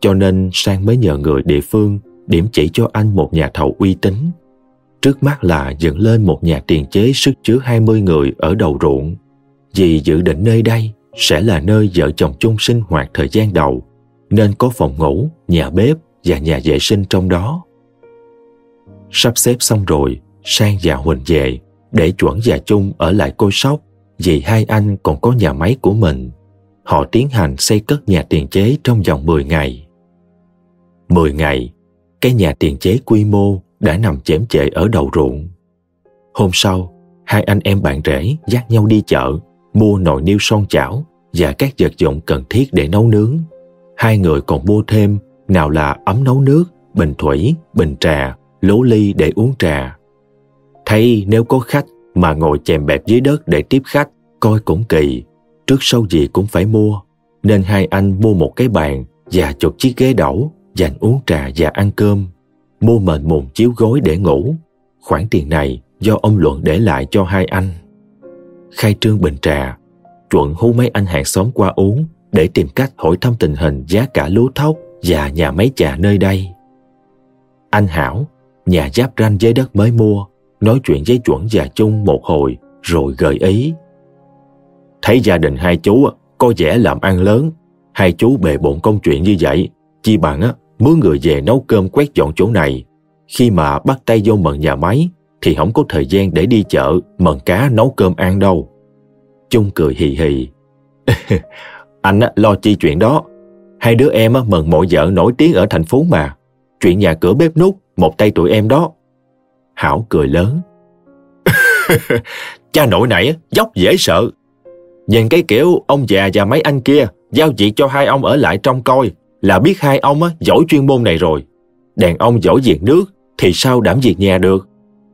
Cho nên Sang mới nhờ người địa phương điểm chỉ cho anh một nhà thầu uy tín. Trước mắt là dựng lên một nhà tiền chế sức chứa 20 người ở đầu ruộng. Vì dự định nơi đây sẽ là nơi vợ chồng chung sinh hoạt thời gian đầu, nên có phòng ngủ, nhà bếp và nhà vệ sinh trong đó. Sắp xếp xong rồi, Sang và Huỳnh về để chuẩn và chung ở lại cô sóc vì hai anh còn có nhà máy của mình. Họ tiến hành xây cất nhà tiền chế trong vòng 10 ngày. 10 ngày, cái nhà tiền chế quy mô đã nằm chém chệ ở đầu ruộng. Hôm sau, hai anh em bạn rể dắt nhau đi chợ, mua nồi niêu son chảo và các vật dụng cần thiết để nấu nướng. Hai người còn mua thêm nào là ấm nấu nước, bình thủy, bình trà, lố ly để uống trà. Thấy nếu có khách mà ngồi chèm bẹp dưới đất để tiếp khách, coi cũng kỳ. Trước sau gì cũng phải mua, nên hai anh mua một cái bàn và chục chiếc ghế đẩu dành uống trà và ăn cơm. Mua mền mùng chiếu gối để ngủ. Khoản tiền này do ông Luận để lại cho hai anh. Khai trương bình trà, chuẩn hú mấy anh hàng xóm qua uống để tìm cách hỏi thăm tình hình giá cả lúa thóc và nhà máy trà nơi đây. Anh Hảo, nhà giáp ranh với đất mới mua, nói chuyện với chuẩn già chung một hồi rồi gợi ý. Thấy gia đình hai chú có vẻ làm ăn lớn, hai chú bề bộn công chuyện như vậy, chi bằng á mướn người về nấu cơm quét dọn chỗ này. Khi mà bắt tay vô mần nhà máy thì không có thời gian để đi chợ mần cá nấu cơm ăn đâu. Chung cười hì hì. Anh á, lo chi chuyện đó. Hai đứa em á, mần mọi vợ nổi tiếng ở thành phố mà. Chuyện nhà cửa bếp nút, một tay tụi em đó. Hảo cười lớn. Cha nội nãy dốc dễ sợ. Nhìn cái kiểu ông già và mấy anh kia giao việc cho hai ông ở lại trong coi là biết hai ông giỏi chuyên môn này rồi. Đàn ông giỏi việc nước thì sao đảm việc nhà được.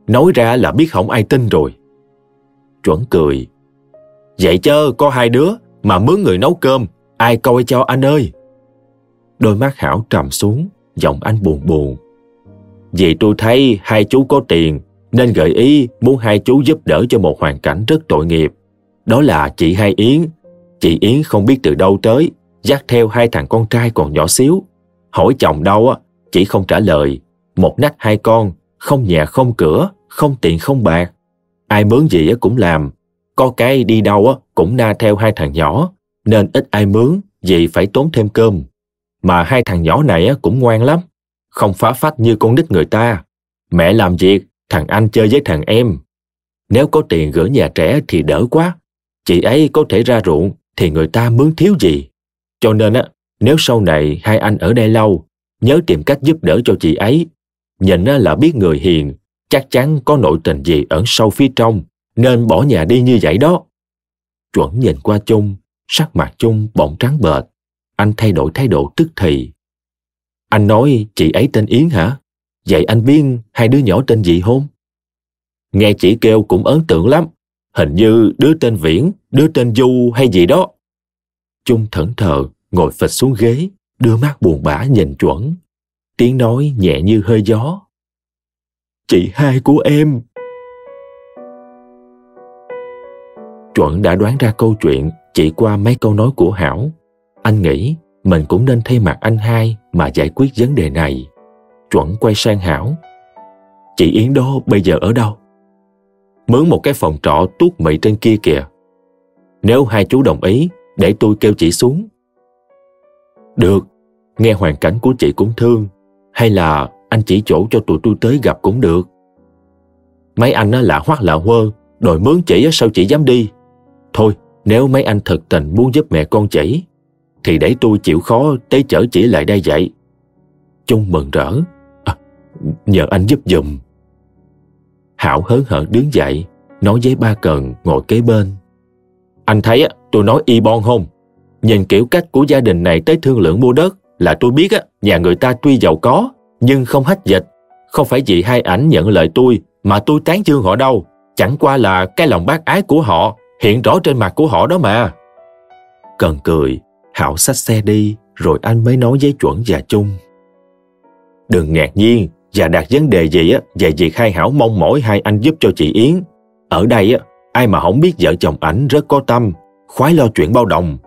Nói ra là biết không ai tin rồi. Chuẩn cười. Vậy chớ có hai đứa mà mướn người nấu cơm, ai coi cho anh ơi. Đôi mắt Hảo trầm xuống, giọng anh buồn buồn. Vì tôi thấy hai chú có tiền nên gợi ý muốn hai chú giúp đỡ cho một hoàn cảnh rất tội nghiệp. Đó là chị Hai Yến. Chị Yến không biết từ đâu tới, dắt theo hai thằng con trai còn nhỏ xíu. Hỏi chồng đâu á, chị không trả lời. Một nách hai con, không nhà không cửa, không tiền không bạc. Ai mướn gì cũng làm. Có cái đi đâu á cũng na theo hai thằng nhỏ, nên ít ai mướn vì phải tốn thêm cơm. Mà hai thằng nhỏ này cũng ngoan lắm, không phá phách như con nít người ta. Mẹ làm việc, thằng anh chơi với thằng em. Nếu có tiền gửi nhà trẻ thì đỡ quá. Chị ấy có thể ra ruộng thì người ta mướn thiếu gì. Cho nên á, nếu sau này hai anh ở đây lâu, nhớ tìm cách giúp đỡ cho chị ấy. Nhìn là biết người hiền, chắc chắn có nội tình gì ẩn sâu phía trong, nên bỏ nhà đi như vậy đó. Chuẩn nhìn qua chung, sắc mặt chung bỗng trắng bệch. Anh thay đổi thái độ tức thì. Anh nói chị ấy tên Yến hả? Vậy anh biết hai đứa nhỏ tên gì không? Nghe chị kêu cũng ấn tượng lắm. Hình như đứa tên Viễn, đứa tên Du hay gì đó. Trung thẫn thờ, ngồi phịch xuống ghế, đưa mắt buồn bã nhìn chuẩn. Tiếng nói nhẹ như hơi gió. Chị hai của em. Chuẩn đã đoán ra câu chuyện chỉ qua mấy câu nói của Hảo. Anh nghĩ mình cũng nên thay mặt anh hai mà giải quyết vấn đề này. Chuẩn quay sang Hảo. Chị Yến đó bây giờ ở đâu? Mướn một cái phòng trọ tuốt mị trên kia kìa. Nếu hai chú đồng ý, để tôi kêu chị xuống. Được, nghe hoàn cảnh của chị cũng thương. Hay là anh chỉ chỗ cho tụi tôi tới gặp cũng được. Mấy anh lạ hoắc lạ quơ, đòi mướn chỉ sao chị dám đi. Thôi, nếu mấy anh thật tình muốn giúp mẹ con chỉ, thì để tôi chịu khó tới chở chỉ lại đây vậy. Trung mừng rỡ. À, nhờ anh giúp giùm. Hảo hớn hở đứng dậy, nói với ba Cần ngồi kế bên. Anh thấy tôi nói y bon không? Nhìn kiểu cách của gia đình này tới thương lượng mua đất là tôi biết nhà người ta tuy giàu có, nhưng không hách dịch. Không phải vì hai ảnh nhận lời tôi mà tôi tán dương họ đâu. Chẳng qua là cái lòng bác ái của họ hiện rõ trên mặt của họ đó mà. Cần cười, Hảo xách xe đi, rồi anh mới nói với chuẩn và chung. Đừng ngạc nhiên và đặt vấn đề gì á về việc hai Hảo mong mỏi hai anh giúp cho chị Yến. Ở đây á, ai mà không biết vợ chồng ảnh rất có tâm, khoái lo chuyện bao đồng.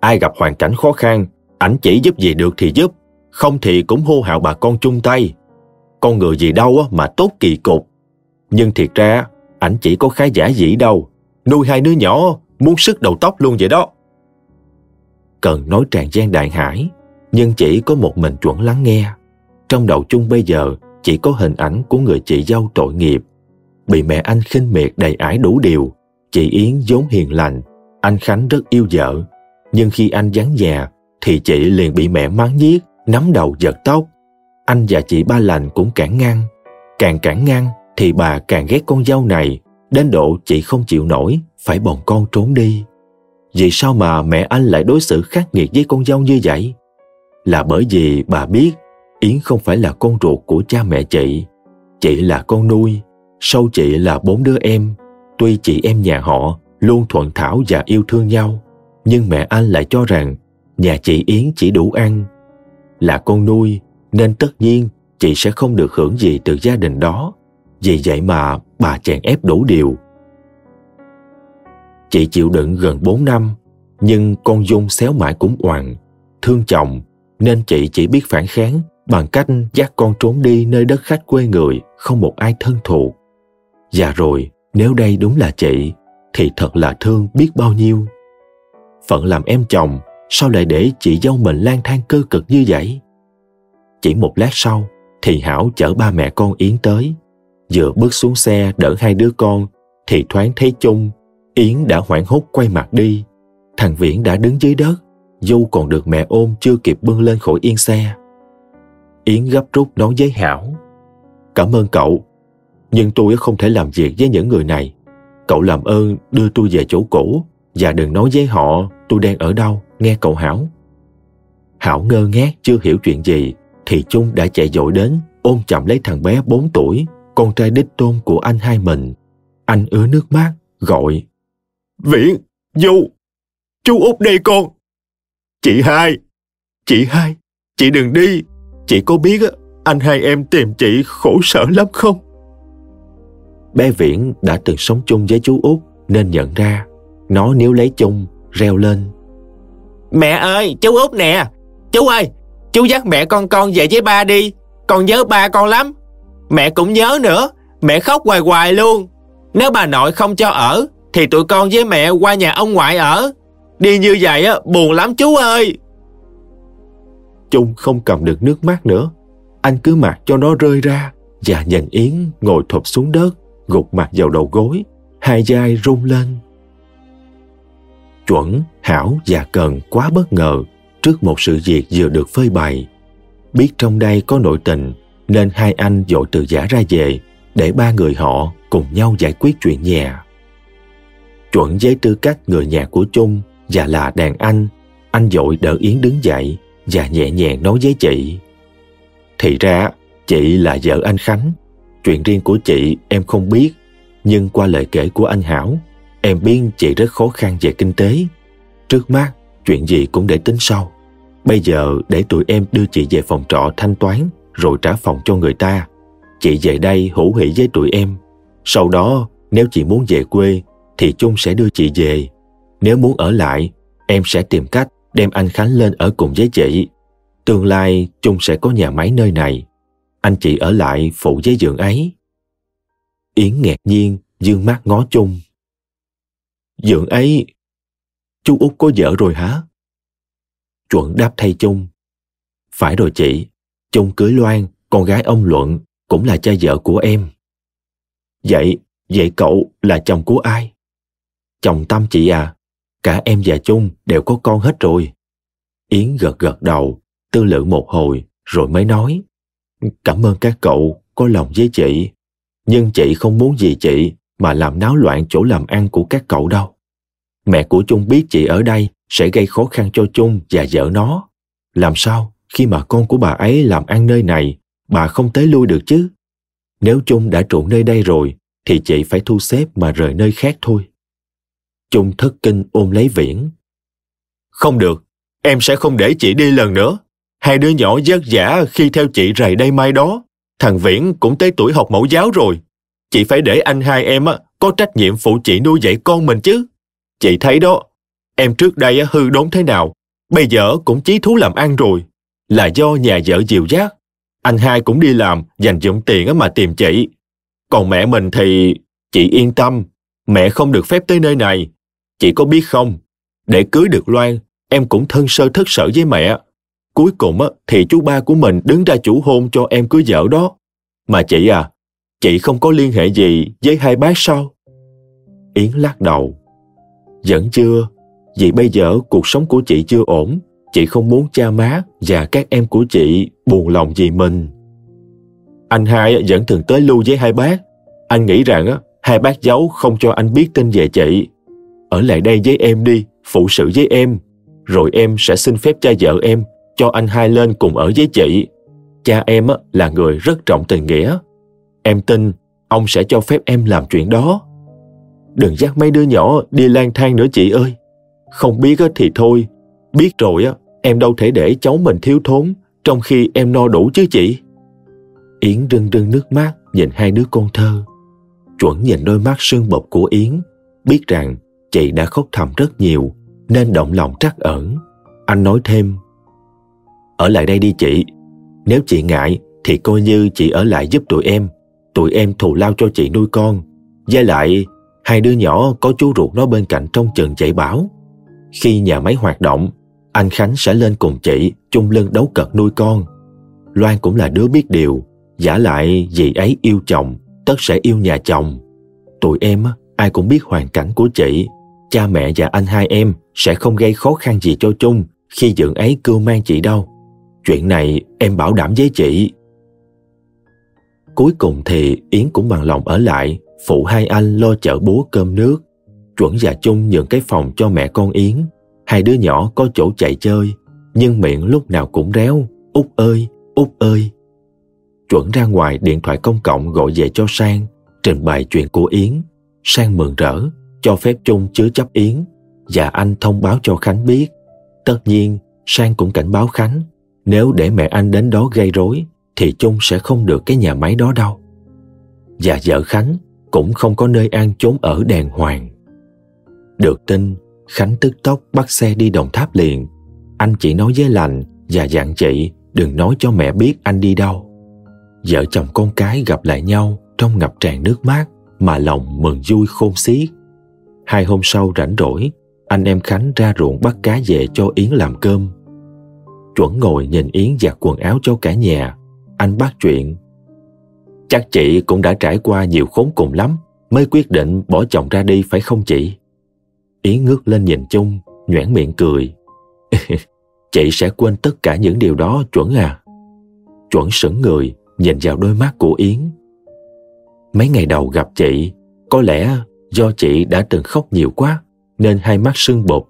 Ai gặp hoàn cảnh khó khăn, ảnh chỉ giúp gì được thì giúp, không thì cũng hô hào bà con chung tay, con người gì đâu mà tốt kỳ cục. Nhưng thiệt ra, ảnh chỉ có khá giả dĩ đâu. Nuôi hai đứa nhỏ, muốn sức đầu tóc luôn vậy đó. Cần nói tràn gian đại hải, nhưng chỉ có một mình chuẩn lắng nghe. Trong đầu chung bây giờ chỉ có hình ảnh của người chị dâu tội nghiệp. Bị mẹ anh khinh miệt đầy ải đủ điều. Chị Yến vốn hiền lành, anh Khánh rất yêu vợ. Nhưng khi anh vắng nhà, thì chị liền bị mẹ mắng giết, nắm đầu giật tóc. Anh và chị Ba Lành cũng cản ngăn. Càng cản ngăn thì bà càng ghét con dâu này, đến độ chị không chịu nổi, phải bồng con trốn đi. Vì sao mà mẹ anh lại đối xử khắc nghiệt với con dâu như vậy? Là bởi vì bà biết Yến không phải là con ruột của cha mẹ chị. Chị là con nuôi, sau chị là bốn đứa em. Tuy chị em nhà họ luôn thuận thảo và yêu thương nhau, nhưng mẹ anh lại cho rằng nhà chị Yến chỉ đủ ăn. Là con nuôi, nên tất nhiên chị sẽ không được hưởng gì từ gia đình đó. Vì vậy mà bà chèn ép đủ điều. Chị chịu đựng gần 4 năm, nhưng con Dung xéo mãi cũng oằn, thương chồng, nên chị chỉ biết phản kháng bằng cách dắt con trốn đi nơi đất khách quê người không một ai thân thuộc. Và rồi, nếu đây đúng là chị, thì thật là thương biết bao nhiêu. Phận làm em chồng, sao lại để chị dâu mình lang thang cơ cực như vậy? Chỉ một lát sau, thì Hảo chở ba mẹ con Yến tới. Vừa bước xuống xe đỡ hai đứa con, thì thoáng thấy chung, Yến đã hoảng hốt quay mặt đi. Thằng Viễn đã đứng dưới đất, Du còn được mẹ ôm chưa kịp bưng lên khỏi yên xe. Yến gấp rút nói với Hảo. Cảm ơn cậu, nhưng tôi không thể làm việc với những người này. Cậu làm ơn đưa tôi về chỗ cũ và đừng nói với họ tôi đang ở đâu, nghe cậu Hảo. Hảo ngơ ngác chưa hiểu chuyện gì thì Trung đã chạy dội đến ôm chậm lấy thằng bé 4 tuổi, con trai đích tôn của anh hai mình. Anh ứa nước mắt, gọi. Viễn, Du, chú út đây con. Chị hai, chị hai, chị đừng đi. Chị có biết anh hai em tìm chị khổ sở lắm không? Bé Viễn đã từng sống chung với chú út nên nhận ra. Nó nếu lấy chung, reo lên. Mẹ ơi, chú út nè. Chú ơi, chú dắt mẹ con con về với ba đi. Con nhớ ba con lắm. Mẹ cũng nhớ nữa. Mẹ khóc hoài hoài luôn. Nếu bà nội không cho ở, thì tụi con với mẹ qua nhà ông ngoại ở. Đi như vậy á, buồn lắm chú ơi. Trung không cầm được nước mắt nữa. Anh cứ mặc cho nó rơi ra và nhìn Yến ngồi thụp xuống đất, gục mặt vào đầu gối, hai vai rung lên. Chuẩn, Hảo và Cần quá bất ngờ trước một sự việc vừa được phơi bày. Biết trong đây có nội tình nên hai anh dội từ giả ra về để ba người họ cùng nhau giải quyết chuyện nhà. Chuẩn với tư cách người nhà của Trung và là đàn anh, anh dội đỡ Yến đứng dậy và nhẹ nhàng nói với chị. Thì ra, chị là vợ anh Khánh. Chuyện riêng của chị em không biết, nhưng qua lời kể của anh Hảo, em biết chị rất khó khăn về kinh tế. Trước mắt, chuyện gì cũng để tính sau. Bây giờ để tụi em đưa chị về phòng trọ thanh toán rồi trả phòng cho người ta. Chị về đây hữu hỷ với tụi em. Sau đó, nếu chị muốn về quê, thì Trung sẽ đưa chị về. Nếu muốn ở lại, em sẽ tìm cách đem anh Khánh lên ở cùng với chị. Tương lai Trung sẽ có nhà máy nơi này. Anh chị ở lại phụ với giường ấy. Yến ngạc nhiên, dương mắt ngó Trung. Giường ấy, chú út có vợ rồi hả? Chuẩn đáp thay Trung. Phải rồi chị, Trung cưới Loan, con gái ông Luận, cũng là cha vợ của em. Vậy, vậy cậu là chồng của ai? Chồng Tâm chị à, cả em và Chung đều có con hết rồi. Yến gật gật đầu, tư lự một hồi, rồi mới nói. Cảm ơn các cậu có lòng với chị, nhưng chị không muốn gì chị mà làm náo loạn chỗ làm ăn của các cậu đâu. Mẹ của Chung biết chị ở đây sẽ gây khó khăn cho Chung và vợ nó. Làm sao khi mà con của bà ấy làm ăn nơi này, bà không tới lui được chứ? Nếu Chung đã trụ nơi đây rồi, thì chị phải thu xếp mà rời nơi khác thôi. Trung thất kinh ôm lấy Viễn. Không được, em sẽ không để chị đi lần nữa. Hai đứa nhỏ vất vả khi theo chị rày đây mai đó. Thằng Viễn cũng tới tuổi học mẫu giáo rồi. Chị phải để anh hai em có trách nhiệm phụ chị nuôi dạy con mình chứ. Chị thấy đó, em trước đây hư đốn thế nào, bây giờ cũng chí thú làm ăn rồi. Là do nhà vợ dìu dắt. Anh hai cũng đi làm, dành dụng tiền mà tìm chị. Còn mẹ mình thì... Chị yên tâm, mẹ không được phép tới nơi này. Chị có biết không, để cưới được Loan, em cũng thân sơ thất sở với mẹ. Cuối cùng thì chú ba của mình đứng ra chủ hôn cho em cưới vợ đó. Mà chị à, chị không có liên hệ gì với hai bác sao? Yến lắc đầu. Vẫn chưa, vì bây giờ cuộc sống của chị chưa ổn. Chị không muốn cha má và các em của chị buồn lòng vì mình. Anh hai vẫn thường tới lưu với hai bác. Anh nghĩ rằng hai bác giấu không cho anh biết tin về chị. Ở lại đây với em đi, phụ sự với em. Rồi em sẽ xin phép cha vợ em cho anh hai lên cùng ở với chị. Cha em là người rất trọng tình nghĩa. Em tin ông sẽ cho phép em làm chuyện đó. Đừng dắt mấy đứa nhỏ đi lang thang nữa chị ơi. Không biết thì thôi, biết rồi á, em đâu thể để cháu mình thiếu thốn trong khi em no đủ chứ chị. Yến rưng rưng nước mắt nhìn hai đứa con thơ. Chuẩn nhìn đôi mắt sương bột của Yến, biết rằng chị đã khóc thầm rất nhiều nên động lòng trắc ẩn. Anh nói thêm, ở lại đây đi chị, nếu chị ngại thì coi như chị ở lại giúp tụi em, tụi em thù lao cho chị nuôi con. Với lại, hai đứa nhỏ có chú ruột nó bên cạnh trong chừng chạy bảo. Khi nhà máy hoạt động, anh Khánh sẽ lên cùng chị chung lưng đấu cật nuôi con. Loan cũng là đứa biết điều, giả lại dì ấy yêu chồng, tất sẽ yêu nhà chồng. Tụi em ai cũng biết hoàn cảnh của chị, cha mẹ và anh hai em sẽ không gây khó khăn gì cho chung khi dưỡng ấy cưu mang chị đâu. Chuyện này em bảo đảm với chị. Cuối cùng thì Yến cũng bằng lòng ở lại, phụ hai anh lo chở búa cơm nước. Chuẩn và chung nhường cái phòng cho mẹ con Yến. Hai đứa nhỏ có chỗ chạy chơi, nhưng miệng lúc nào cũng réo, út ơi, út ơi. Chuẩn ra ngoài điện thoại công cộng gọi về cho Sang, trình bày chuyện của Yến. Sang mừng rỡ, cho phép chung chứa chấp Yến và anh thông báo cho Khánh biết. Tất nhiên, Sang cũng cảnh báo Khánh nếu để mẹ anh đến đó gây rối thì Chung sẽ không được cái nhà máy đó đâu. Và vợ Khánh cũng không có nơi an trốn ở đàng hoàng. Được tin, Khánh tức tốc bắt xe đi Đồng Tháp liền. Anh chỉ nói với lành và dặn chị đừng nói cho mẹ biết anh đi đâu. Vợ chồng con cái gặp lại nhau trong ngập tràn nước mắt mà lòng mừng vui khôn xiết. Hai hôm sau rảnh rỗi, anh em Khánh ra ruộng bắt cá về cho Yến làm cơm. Chuẩn ngồi nhìn Yến giặt quần áo cho cả nhà. Anh bắt chuyện. Chắc chị cũng đã trải qua nhiều khốn cùng lắm mới quyết định bỏ chồng ra đi phải không chị? Yến ngước lên nhìn chung, nhoẻn miệng cười. chị sẽ quên tất cả những điều đó chuẩn à? Chuẩn sững người, nhìn vào đôi mắt của Yến. Mấy ngày đầu gặp chị, có lẽ do chị đã từng khóc nhiều quá nên hai mắt sưng bột.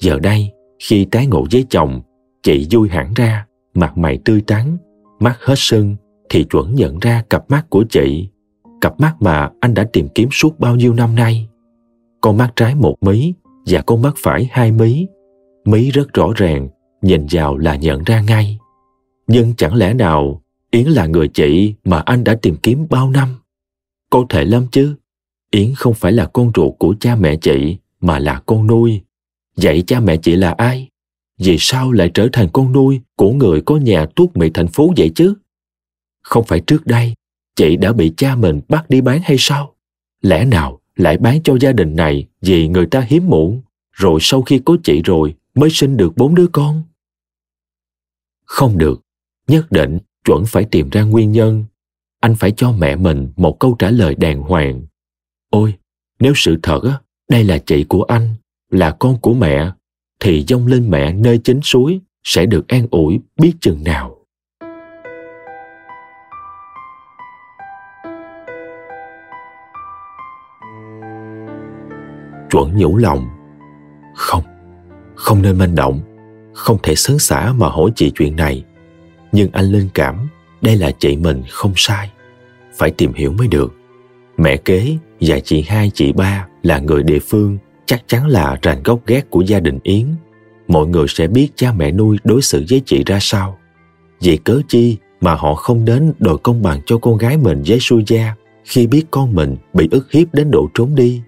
Giờ đây, khi tái ngộ với chồng, chị vui hẳn ra, mặt mày tươi tắn, mắt hết sưng thì chuẩn nhận ra cặp mắt của chị, cặp mắt mà anh đã tìm kiếm suốt bao nhiêu năm nay. Con mắt trái một mí và con mắt phải hai mí. Mí rất rõ ràng, nhìn vào là nhận ra ngay. Nhưng chẳng lẽ nào Yến là người chị mà anh đã tìm kiếm bao năm? Có thể lắm chứ. Yến không phải là con ruột của cha mẹ chị mà là con nuôi. Vậy cha mẹ chị là ai? Vì sao lại trở thành con nuôi của người có nhà tuốt mị thành phố vậy chứ? Không phải trước đây chị đã bị cha mình bắt đi bán hay sao? Lẽ nào lại bán cho gia đình này vì người ta hiếm muộn, rồi sau khi có chị rồi mới sinh được bốn đứa con? Không được, nhất định chuẩn phải tìm ra nguyên nhân. Anh phải cho mẹ mình một câu trả lời đàng hoàng. Ôi, nếu sự thật á, đây là chị của anh, là con của mẹ, thì dông lên mẹ nơi chính suối sẽ được an ủi biết chừng nào. Chuẩn nhủ lòng. Không, không nên manh động, không thể sớn xả mà hỏi chị chuyện này. Nhưng anh linh cảm đây là chị mình không sai, phải tìm hiểu mới được. Mẹ kế và chị hai chị ba là người địa phương chắc chắn là rành gốc ghét của gia đình Yến. Mọi người sẽ biết cha mẹ nuôi đối xử với chị ra sao. Vì cớ chi mà họ không đến đòi công bằng cho con gái mình với Su Gia khi biết con mình bị ức hiếp đến độ trốn đi.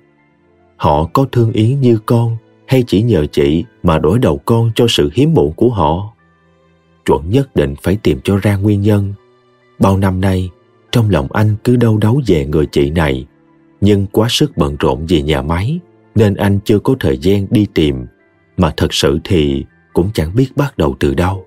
Họ có thương Yến như con hay chỉ nhờ chị mà đổi đầu con cho sự hiếm muộn của họ? Chuẩn nhất định phải tìm cho ra nguyên nhân Bao năm nay, trong lòng anh cứ đau đấu về người chị này, nhưng quá sức bận rộn vì nhà máy nên anh chưa có thời gian đi tìm, mà thật sự thì cũng chẳng biết bắt đầu từ đâu.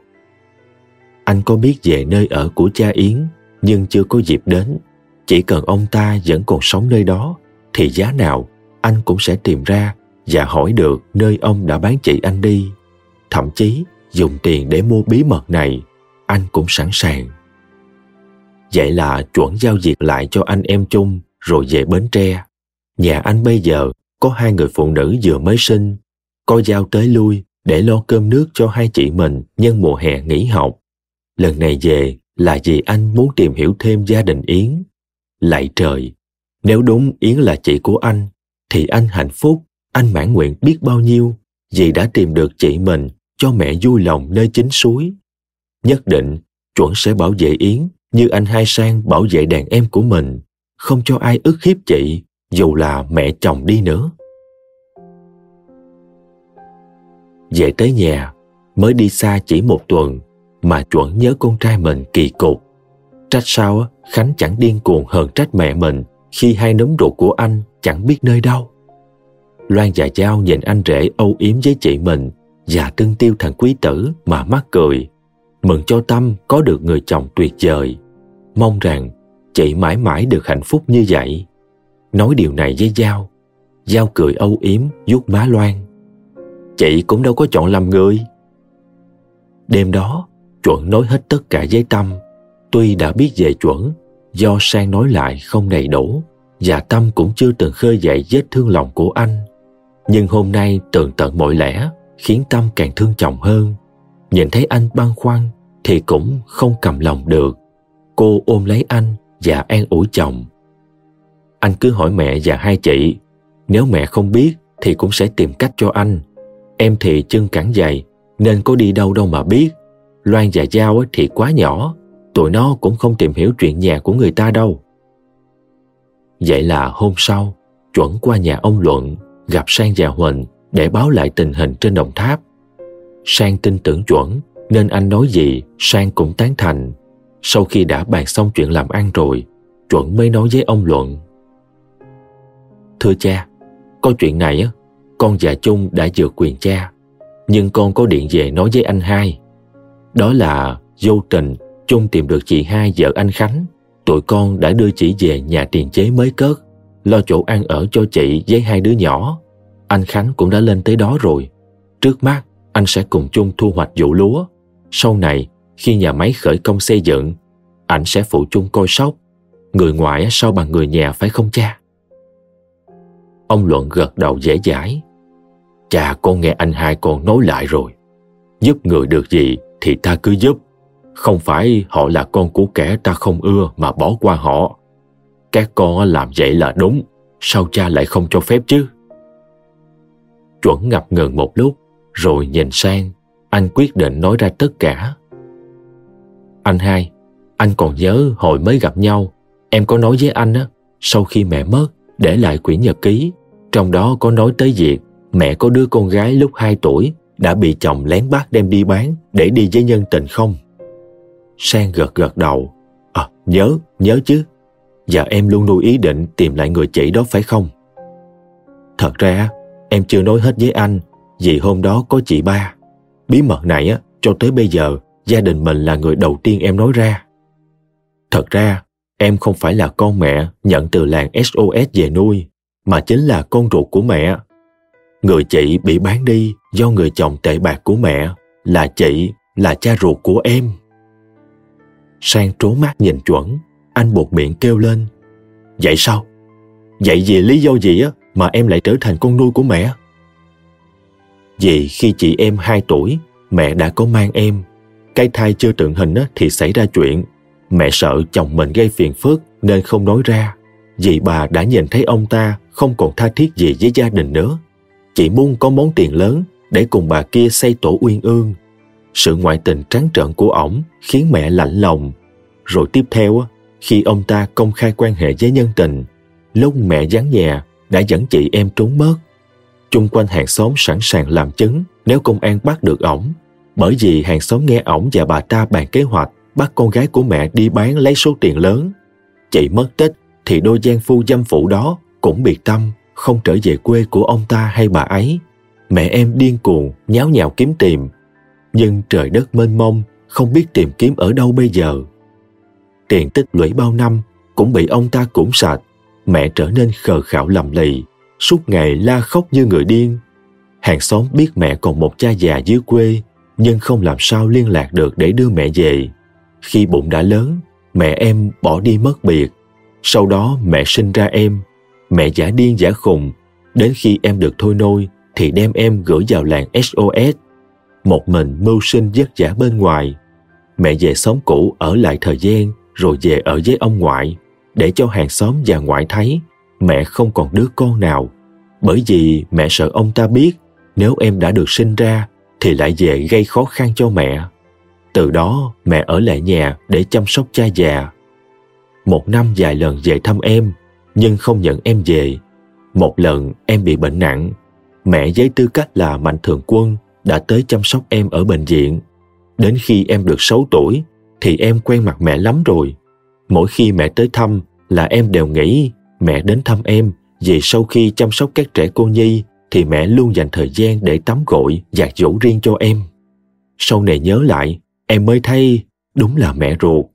Anh có biết về nơi ở của cha Yến nhưng chưa có dịp đến. Chỉ cần ông ta vẫn còn sống nơi đó thì giá nào anh cũng sẽ tìm ra và hỏi được nơi ông đã bán chị anh đi. Thậm chí dùng tiền để mua bí mật này, anh cũng sẵn sàng. Vậy là chuẩn giao việc lại cho anh em chung rồi về Bến Tre. Nhà anh bây giờ có hai người phụ nữ vừa mới sinh, có giao tới lui để lo cơm nước cho hai chị mình nhân mùa hè nghỉ học. Lần này về là vì anh muốn tìm hiểu thêm gia đình Yến. Lạy trời, nếu đúng Yến là chị của anh, thì anh hạnh phúc, anh mãn nguyện biết bao nhiêu vì đã tìm được chị mình cho mẹ vui lòng nơi chính suối. Nhất định, chuẩn sẽ bảo vệ Yến như anh hai sang bảo vệ đàn em của mình, không cho ai ức hiếp chị, dù là mẹ chồng đi nữa. Về tới nhà, mới đi xa chỉ một tuần, mà chuẩn nhớ con trai mình kỳ cục. Trách sao Khánh chẳng điên cuồng hơn trách mẹ mình khi hai nấm ruột của anh chẳng biết nơi đâu. Loan và Giao nhìn anh rể âu yếm với chị mình và tương tiêu thằng quý tử mà mắc cười. Mừng cho Tâm có được người chồng tuyệt vời. Mong rằng chị mãi mãi được hạnh phúc như vậy. Nói điều này với Giao. Giao cười âu yếm vuốt má Loan. Chị cũng đâu có chọn làm người. Đêm đó, chuẩn nói hết tất cả với Tâm. Tuy đã biết về chuẩn, do Sang nói lại không đầy đủ, và Tâm cũng chưa từng khơi dậy vết thương lòng của anh. Nhưng hôm nay tường tận mọi lẽ khiến Tâm càng thương chồng hơn. Nhìn thấy anh băn khoăn thì cũng không cầm lòng được. Cô ôm lấy anh và an ủi chồng. Anh cứ hỏi mẹ và hai chị, nếu mẹ không biết thì cũng sẽ tìm cách cho anh. Em thì chân cẳng dày nên có đi đâu đâu mà biết. Loan và Giao thì quá nhỏ, tụi nó cũng không tìm hiểu chuyện nhà của người ta đâu. Vậy là hôm sau, chuẩn qua nhà ông Luận, gặp Sang và Huỳnh để báo lại tình hình trên đồng tháp. Sang tin tưởng chuẩn, nên anh nói gì Sang cũng tán thành. Sau khi đã bàn xong chuyện làm ăn rồi, chuẩn mới nói với ông Luận. Thưa cha, có chuyện này á, con và Chung đã vượt quyền cha, nhưng con có điện về nói với anh hai. Đó là vô tình Chung tìm được chị hai vợ anh Khánh. Tụi con đã đưa chị về nhà tiền chế mới cất, lo chỗ ăn ở cho chị với hai đứa nhỏ. Anh Khánh cũng đã lên tới đó rồi. Trước mắt, anh sẽ cùng chung thu hoạch vụ lúa. Sau này, khi nhà máy khởi công xây dựng, anh sẽ phụ chung coi sóc. Người ngoại sao bằng người nhà phải không cha? Ông Luận gật đầu dễ dãi. Cha con nghe anh hai con nói lại rồi. Giúp người được gì thì ta cứ giúp. Không phải họ là con của kẻ ta không ưa mà bỏ qua họ. Các con làm vậy là đúng. Sao cha lại không cho phép chứ? Chuẩn ngập ngừng một lúc, rồi nhìn sang, anh quyết định nói ra tất cả. Anh hai, anh còn nhớ hồi mới gặp nhau, em có nói với anh á, sau khi mẹ mất, để lại quyển nhật ký, trong đó có nói tới việc mẹ có đứa con gái lúc 2 tuổi đã bị chồng lén bắt đem đi bán để đi với nhân tình không? Sang gật gật đầu. À, nhớ, nhớ chứ. Và em luôn nuôi ý định tìm lại người chị đó phải không? Thật ra, em chưa nói hết với anh vì hôm đó có chị ba. Bí mật này á, cho tới bây giờ, gia đình mình là người đầu tiên em nói ra. Thật ra, em không phải là con mẹ nhận từ làng SOS về nuôi, mà chính là con ruột của mẹ. Người chị bị bán đi do người chồng tệ bạc của mẹ, là chị, là cha ruột của em. Sang trố mắt nhìn chuẩn, anh buộc miệng kêu lên. Vậy sao? Vậy vì lý do gì á mà em lại trở thành con nuôi của mẹ? Vì khi chị em 2 tuổi, mẹ đã có mang em. Cái thai chưa tượng hình thì xảy ra chuyện. Mẹ sợ chồng mình gây phiền phức nên không nói ra. Vì bà đã nhìn thấy ông ta không còn tha thiết gì với gia đình nữa. Chị muốn có món tiền lớn để cùng bà kia xây tổ uyên ương. Sự ngoại tình trắng trợn của ổng khiến mẹ lạnh lòng. Rồi tiếp theo, khi ông ta công khai quan hệ với nhân tình, lúc mẹ vắng nhà đã dẫn chị em trốn mất. Chung quanh hàng xóm sẵn sàng làm chứng nếu công an bắt được ổng, bởi vì hàng xóm nghe ổng và bà ta bàn kế hoạch bắt con gái của mẹ đi bán lấy số tiền lớn. Chị mất tích thì đôi gian phu dâm phụ đó cũng biệt tâm, không trở về quê của ông ta hay bà ấy. Mẹ em điên cuồng, nháo nhào kiếm tìm. Nhưng trời đất mênh mông, không biết tìm kiếm ở đâu bây giờ. Tiền tích lũy bao năm cũng bị ông ta cũng sạch. Mẹ trở nên khờ khạo lầm lì, suốt ngày la khóc như người điên. Hàng xóm biết mẹ còn một cha già dưới quê, nhưng không làm sao liên lạc được để đưa mẹ về. Khi bụng đã lớn, mẹ em bỏ đi mất biệt. Sau đó mẹ sinh ra em. Mẹ giả điên giả khùng. Đến khi em được thôi nôi thì đem em gửi vào làng SOS. Một mình mưu sinh vất vả bên ngoài. Mẹ về xóm cũ ở lại thời gian rồi về ở với ông ngoại để cho hàng xóm và ngoại thấy mẹ không còn đứa con nào. Bởi vì mẹ sợ ông ta biết nếu em đã được sinh ra thì lại về gây khó khăn cho mẹ. Từ đó mẹ ở lại nhà để chăm sóc cha già. Một năm vài lần về thăm em, nhưng không nhận em về. Một lần em bị bệnh nặng, mẹ với tư cách là mạnh thường quân đã tới chăm sóc em ở bệnh viện. Đến khi em được 6 tuổi thì em quen mặt mẹ lắm rồi. Mỗi khi mẹ tới thăm là em đều nghĩ mẹ đến thăm em vì sau khi chăm sóc các trẻ cô nhi thì mẹ luôn dành thời gian để tắm gội giặt giũ riêng cho em. Sau này nhớ lại, em mới thấy đúng là mẹ ruột.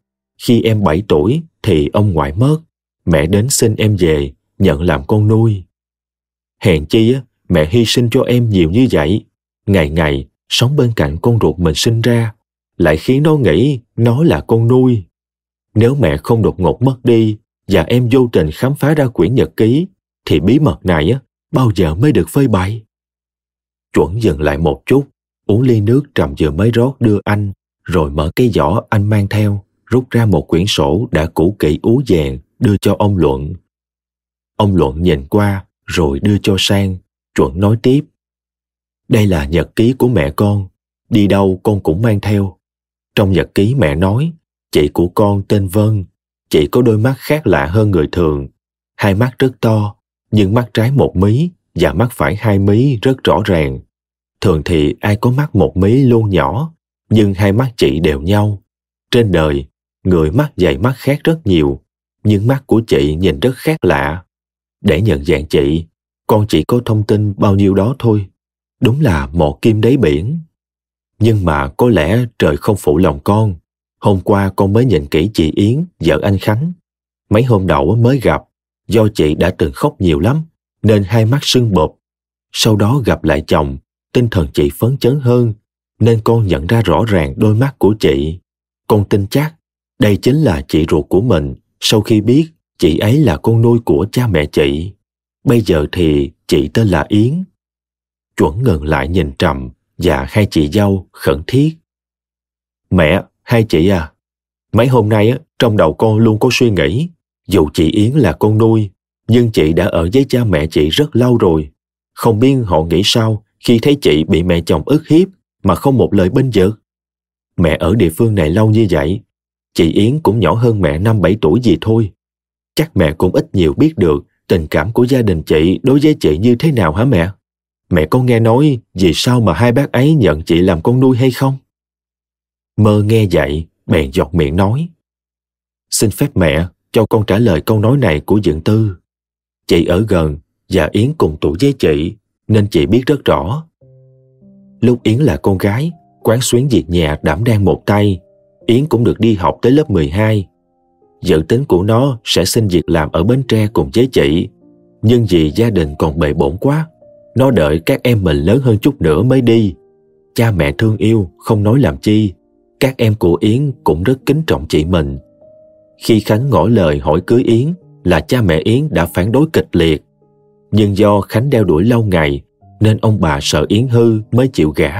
Khi em 7 tuổi thì ông ngoại mất, mẹ đến xin em về, nhận làm con nuôi. Hèn chi á, mẹ hy sinh cho em nhiều như vậy. Ngày ngày sống bên cạnh con ruột mình sinh ra, lại khiến nó nghĩ nó là con nuôi. Nếu mẹ không đột ngột mất đi và em vô tình khám phá ra quyển nhật ký, thì bí mật này á, bao giờ mới được phơi bày? Chuẩn dừng lại một chút, uống ly nước trầm vừa mới rót đưa anh, rồi mở cái giỏ anh mang theo, rút ra một quyển sổ đã cũ kỹ ú vàng đưa cho ông Luận. Ông Luận nhìn qua, rồi đưa cho Sang, Chuẩn nói tiếp. Đây là nhật ký của mẹ con, đi đâu con cũng mang theo. Trong nhật ký mẹ nói, chị của con tên Vân, chị có đôi mắt khác lạ hơn người thường, hai mắt rất to, nhưng mắt trái một mí và mắt phải hai mí rất rõ ràng. Thường thì ai có mắt một mí luôn nhỏ, nhưng hai mắt chị đều nhau. Trên đời, người mắt dày mắt khác rất nhiều, nhưng mắt của chị nhìn rất khác lạ. Để nhận dạng chị, con chỉ có thông tin bao nhiêu đó thôi. Đúng là một kim đáy biển. Nhưng mà có lẽ trời không phụ lòng con. Hôm qua con mới nhìn kỹ chị Yến, vợ anh Khánh. Mấy hôm đầu mới gặp, do chị đã từng khóc nhiều lắm nên hai mắt sưng bộp. Sau đó gặp lại chồng, tinh thần chị phấn chấn hơn nên con nhận ra rõ ràng đôi mắt của chị. Con tin chắc đây chính là chị ruột của mình sau khi biết chị ấy là con nuôi của cha mẹ chị. Bây giờ thì chị tên là Yến. Chuẩn ngừng lại nhìn trầm và hai chị dâu khẩn thiết. Mẹ, hai chị à, mấy hôm nay trong đầu con luôn có suy nghĩ dù chị Yến là con nuôi, nhưng chị đã ở với cha mẹ chị rất lâu rồi. Không biết họ nghĩ sao khi thấy chị bị mẹ chồng ức hiếp mà không một lời bên vực. Mẹ ở địa phương này lâu như vậy, chị Yến cũng nhỏ hơn mẹ năm bảy tuổi gì thôi. Chắc mẹ cũng ít nhiều biết được tình cảm của gia đình chị đối với chị như thế nào hả mẹ? Mẹ có nghe nói vì sao mà hai bác ấy nhận chị làm con nuôi hay không? Mơ nghe vậy, bèn giọt miệng nói. Xin phép mẹ, cho con trả lời câu nói này của Dượng Tư. Chị ở gần và Yến cùng tuổi với chị nên chị biết rất rõ. Lúc Yến là con gái, quán xuyến việc nhà đảm đang một tay, Yến cũng được đi học tới lớp 12. Dự tính của nó sẽ xin việc làm ở Bến Tre cùng với chị, nhưng vì gia đình còn bề bổn quá, nó đợi các em mình lớn hơn chút nữa mới đi. Cha mẹ thương yêu, không nói làm chi. Các em của Yến cũng rất kính trọng chị mình khi Khánh ngỏ lời hỏi cưới Yến là cha mẹ Yến đã phản đối kịch liệt. Nhưng do Khánh đeo đuổi lâu ngày nên ông bà sợ Yến hư mới chịu gả.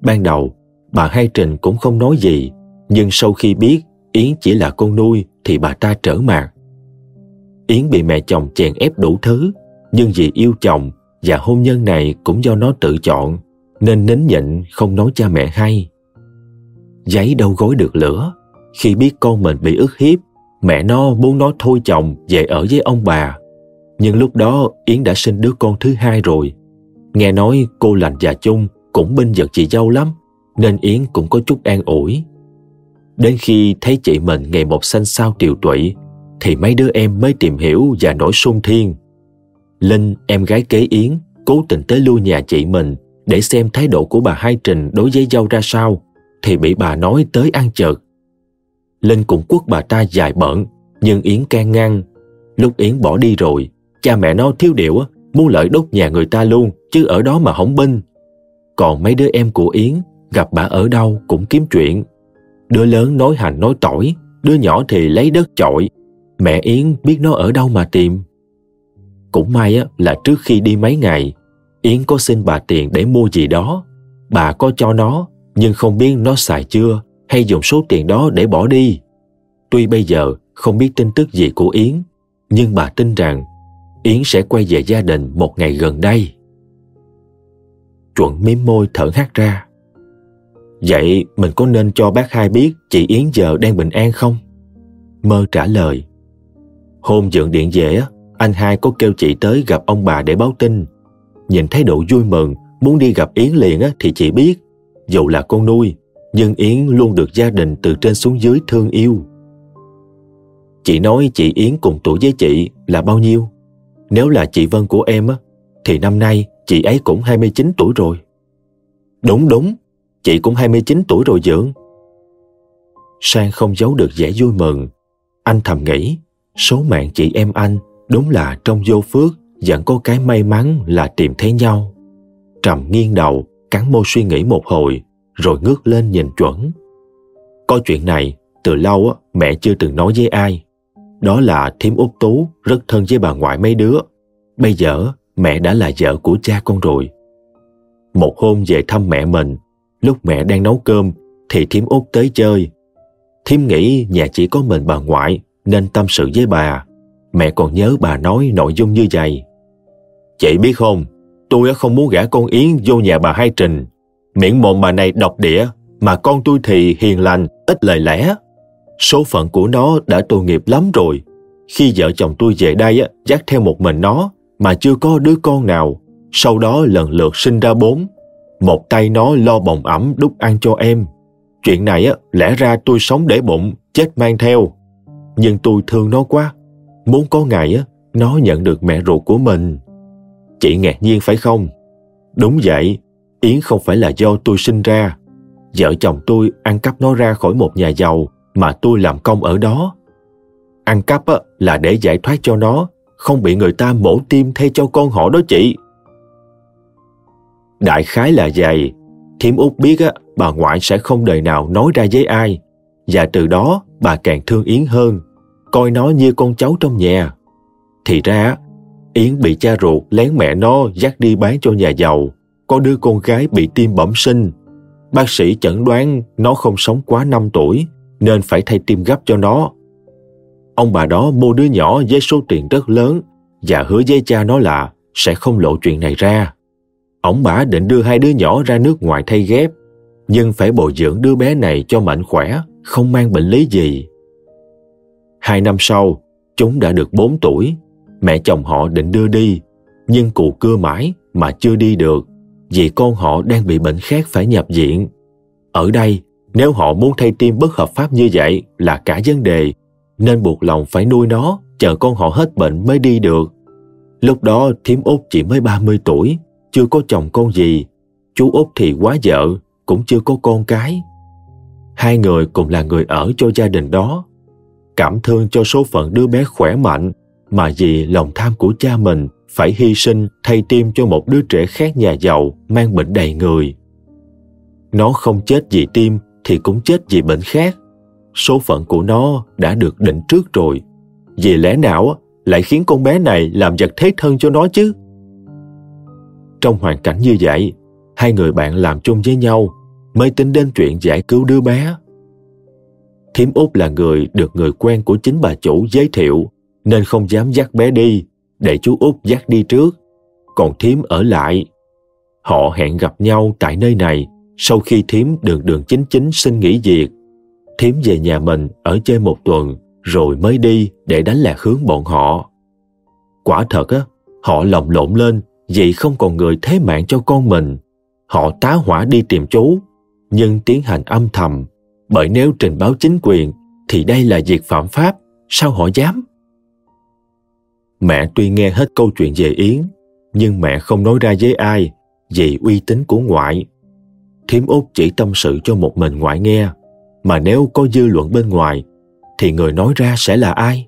Ban đầu, bà Hai Trình cũng không nói gì, nhưng sau khi biết Yến chỉ là con nuôi thì bà ta trở mặt. Yến bị mẹ chồng chèn ép đủ thứ, nhưng vì yêu chồng và hôn nhân này cũng do nó tự chọn, nên nín nhịn không nói cha mẹ hay. Giấy đâu gối được lửa, khi biết con mình bị ức hiếp, mẹ nó muốn nó thôi chồng về ở với ông bà. Nhưng lúc đó Yến đã sinh đứa con thứ hai rồi. Nghe nói cô lành và chung cũng binh giật chị dâu lắm, nên Yến cũng có chút an ủi. Đến khi thấy chị mình ngày một xanh xao tiều tụy, thì mấy đứa em mới tìm hiểu và nổi sung thiên. Linh, em gái kế Yến, cố tình tới lui nhà chị mình để xem thái độ của bà Hai Trình đối với dâu ra sao, thì bị bà nói tới ăn chợt. Linh cũng quất bà ta dài bận, nhưng Yến can ngăn. Lúc Yến bỏ đi rồi, cha mẹ nó thiếu điệu muốn lợi đốt nhà người ta luôn, chứ ở đó mà hỏng binh. Còn mấy đứa em của Yến gặp bà ở đâu cũng kiếm chuyện. Đứa lớn nói hành nói tỏi, đứa nhỏ thì lấy đất chọi. Mẹ Yến biết nó ở đâu mà tìm. Cũng may á, là trước khi đi mấy ngày, Yến có xin bà tiền để mua gì đó. Bà có cho nó, nhưng không biết nó xài chưa hay dùng số tiền đó để bỏ đi. Tuy bây giờ không biết tin tức gì của Yến, nhưng bà tin rằng Yến sẽ quay về gia đình một ngày gần đây. Chuẩn mím môi thở hắt ra. Vậy mình có nên cho bác hai biết chị Yến giờ đang bình an không? Mơ trả lời. Hôm dựng điện về, anh hai có kêu chị tới gặp ông bà để báo tin. Nhìn thấy độ vui mừng, muốn đi gặp Yến liền thì chị biết. Dù là con nuôi, nhưng Yến luôn được gia đình từ trên xuống dưới thương yêu. Chị nói chị Yến cùng tuổi với chị là bao nhiêu? Nếu là chị Vân của em á, thì năm nay chị ấy cũng 29 tuổi rồi. Đúng đúng, chị cũng 29 tuổi rồi dưỡng. Sang không giấu được vẻ vui mừng. Anh thầm nghĩ, số mạng chị em anh đúng là trong vô phước vẫn có cái may mắn là tìm thấy nhau. Trầm nghiêng đầu, cắn môi suy nghĩ một hồi, rồi ngước lên nhìn chuẩn. Có chuyện này, từ lâu mẹ chưa từng nói với ai. Đó là thím út tú rất thân với bà ngoại mấy đứa. Bây giờ mẹ đã là vợ của cha con rồi. Một hôm về thăm mẹ mình, lúc mẹ đang nấu cơm thì thím út tới chơi. Thím nghĩ nhà chỉ có mình bà ngoại nên tâm sự với bà. Mẹ còn nhớ bà nói nội dung như vậy. Chị biết không, tôi không muốn gả con Yến vô nhà bà Hai Trình. Miệng mồm bà này độc địa, mà con tôi thì hiền lành, ít lời lẽ. Số phận của nó đã tội nghiệp lắm rồi. Khi vợ chồng tôi về đây dắt theo một mình nó, mà chưa có đứa con nào. Sau đó lần lượt sinh ra bốn. Một tay nó lo bồng ẩm đút ăn cho em. Chuyện này á, lẽ ra tôi sống để bụng, chết mang theo. Nhưng tôi thương nó quá. Muốn có ngày á, nó nhận được mẹ ruột của mình. Chị ngạc nhiên phải không? Đúng vậy, Yến không phải là do tôi sinh ra. Vợ chồng tôi ăn cắp nó ra khỏi một nhà giàu mà tôi làm công ở đó. Ăn cắp là để giải thoát cho nó, không bị người ta mổ tim thay cho con họ đó chị. Đại khái là vậy, Thiếm út biết á, bà ngoại sẽ không đời nào nói ra với ai, và từ đó bà càng thương Yến hơn, coi nó như con cháu trong nhà. Thì ra, Yến bị cha ruột lén mẹ nó dắt đi bán cho nhà giàu, có đứa con gái bị tim bẩm sinh. Bác sĩ chẩn đoán nó không sống quá 5 tuổi, nên phải thay tim gấp cho nó. Ông bà đó mua đứa nhỏ với số tiền rất lớn và hứa với cha nó là sẽ không lộ chuyện này ra. Ông bà định đưa hai đứa nhỏ ra nước ngoài thay ghép, nhưng phải bồi dưỡng đứa bé này cho mạnh khỏe, không mang bệnh lý gì. Hai năm sau, chúng đã được 4 tuổi. Mẹ chồng họ định đưa đi, nhưng cụ cưa mãi mà chưa đi được vì con họ đang bị bệnh khác phải nhập viện. Ở đây, nếu họ muốn thay tim bất hợp pháp như vậy là cả vấn đề, nên buộc lòng phải nuôi nó, chờ con họ hết bệnh mới đi được. Lúc đó thím út chỉ mới 30 tuổi, chưa có chồng con gì. Chú út thì quá vợ, cũng chưa có con cái. Hai người cùng là người ở cho gia đình đó. Cảm thương cho số phận đứa bé khỏe mạnh, mà vì lòng tham của cha mình phải hy sinh thay tim cho một đứa trẻ khác nhà giàu mang bệnh đầy người. Nó không chết vì tim thì cũng chết vì bệnh khác. Số phận của nó đã được định trước rồi. Vì lẽ nào lại khiến con bé này làm vật thế thân cho nó chứ? Trong hoàn cảnh như vậy, hai người bạn làm chung với nhau mới tính đến chuyện giải cứu đứa bé. Thiếm Út là người được người quen của chính bà chủ giới thiệu nên không dám dắt bé đi để chú Út dắt đi trước, còn Thiếm ở lại. Họ hẹn gặp nhau tại nơi này sau khi Thiếm đường đường chính chính xin nghỉ việc. Thiếm về nhà mình ở chơi một tuần rồi mới đi để đánh lạc hướng bọn họ. Quả thật á, họ lồng lộn lên vì không còn người thế mạng cho con mình. Họ tá hỏa đi tìm chú, nhưng tiến hành âm thầm, Bởi nếu trình báo chính quyền thì đây là việc phạm pháp, sao họ dám? Mẹ tuy nghe hết câu chuyện về Yến, nhưng mẹ không nói ra với ai vì uy tín của ngoại. Thiếm út chỉ tâm sự cho một mình ngoại nghe, mà nếu có dư luận bên ngoài thì người nói ra sẽ là ai?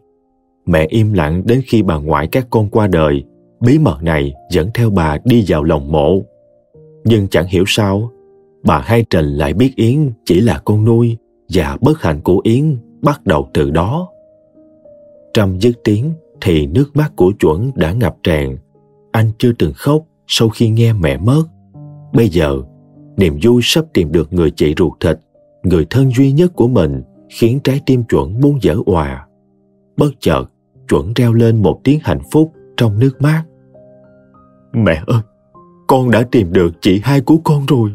Mẹ im lặng đến khi bà ngoại các con qua đời, bí mật này dẫn theo bà đi vào lòng mộ. Nhưng chẳng hiểu sao, bà Hai Trình lại biết Yến chỉ là con nuôi và bất hạnh của Yến bắt đầu từ đó. Trâm dứt tiếng thì nước mắt của chuẩn đã ngập tràn. Anh chưa từng khóc sau khi nghe mẹ mất. Bây giờ, niềm vui sắp tìm được người chị ruột thịt, người thân duy nhất của mình khiến trái tim chuẩn muốn dở hòa. Bất chợt, chuẩn reo lên một tiếng hạnh phúc trong nước mắt. Mẹ ơi, con đã tìm được chị hai của con rồi.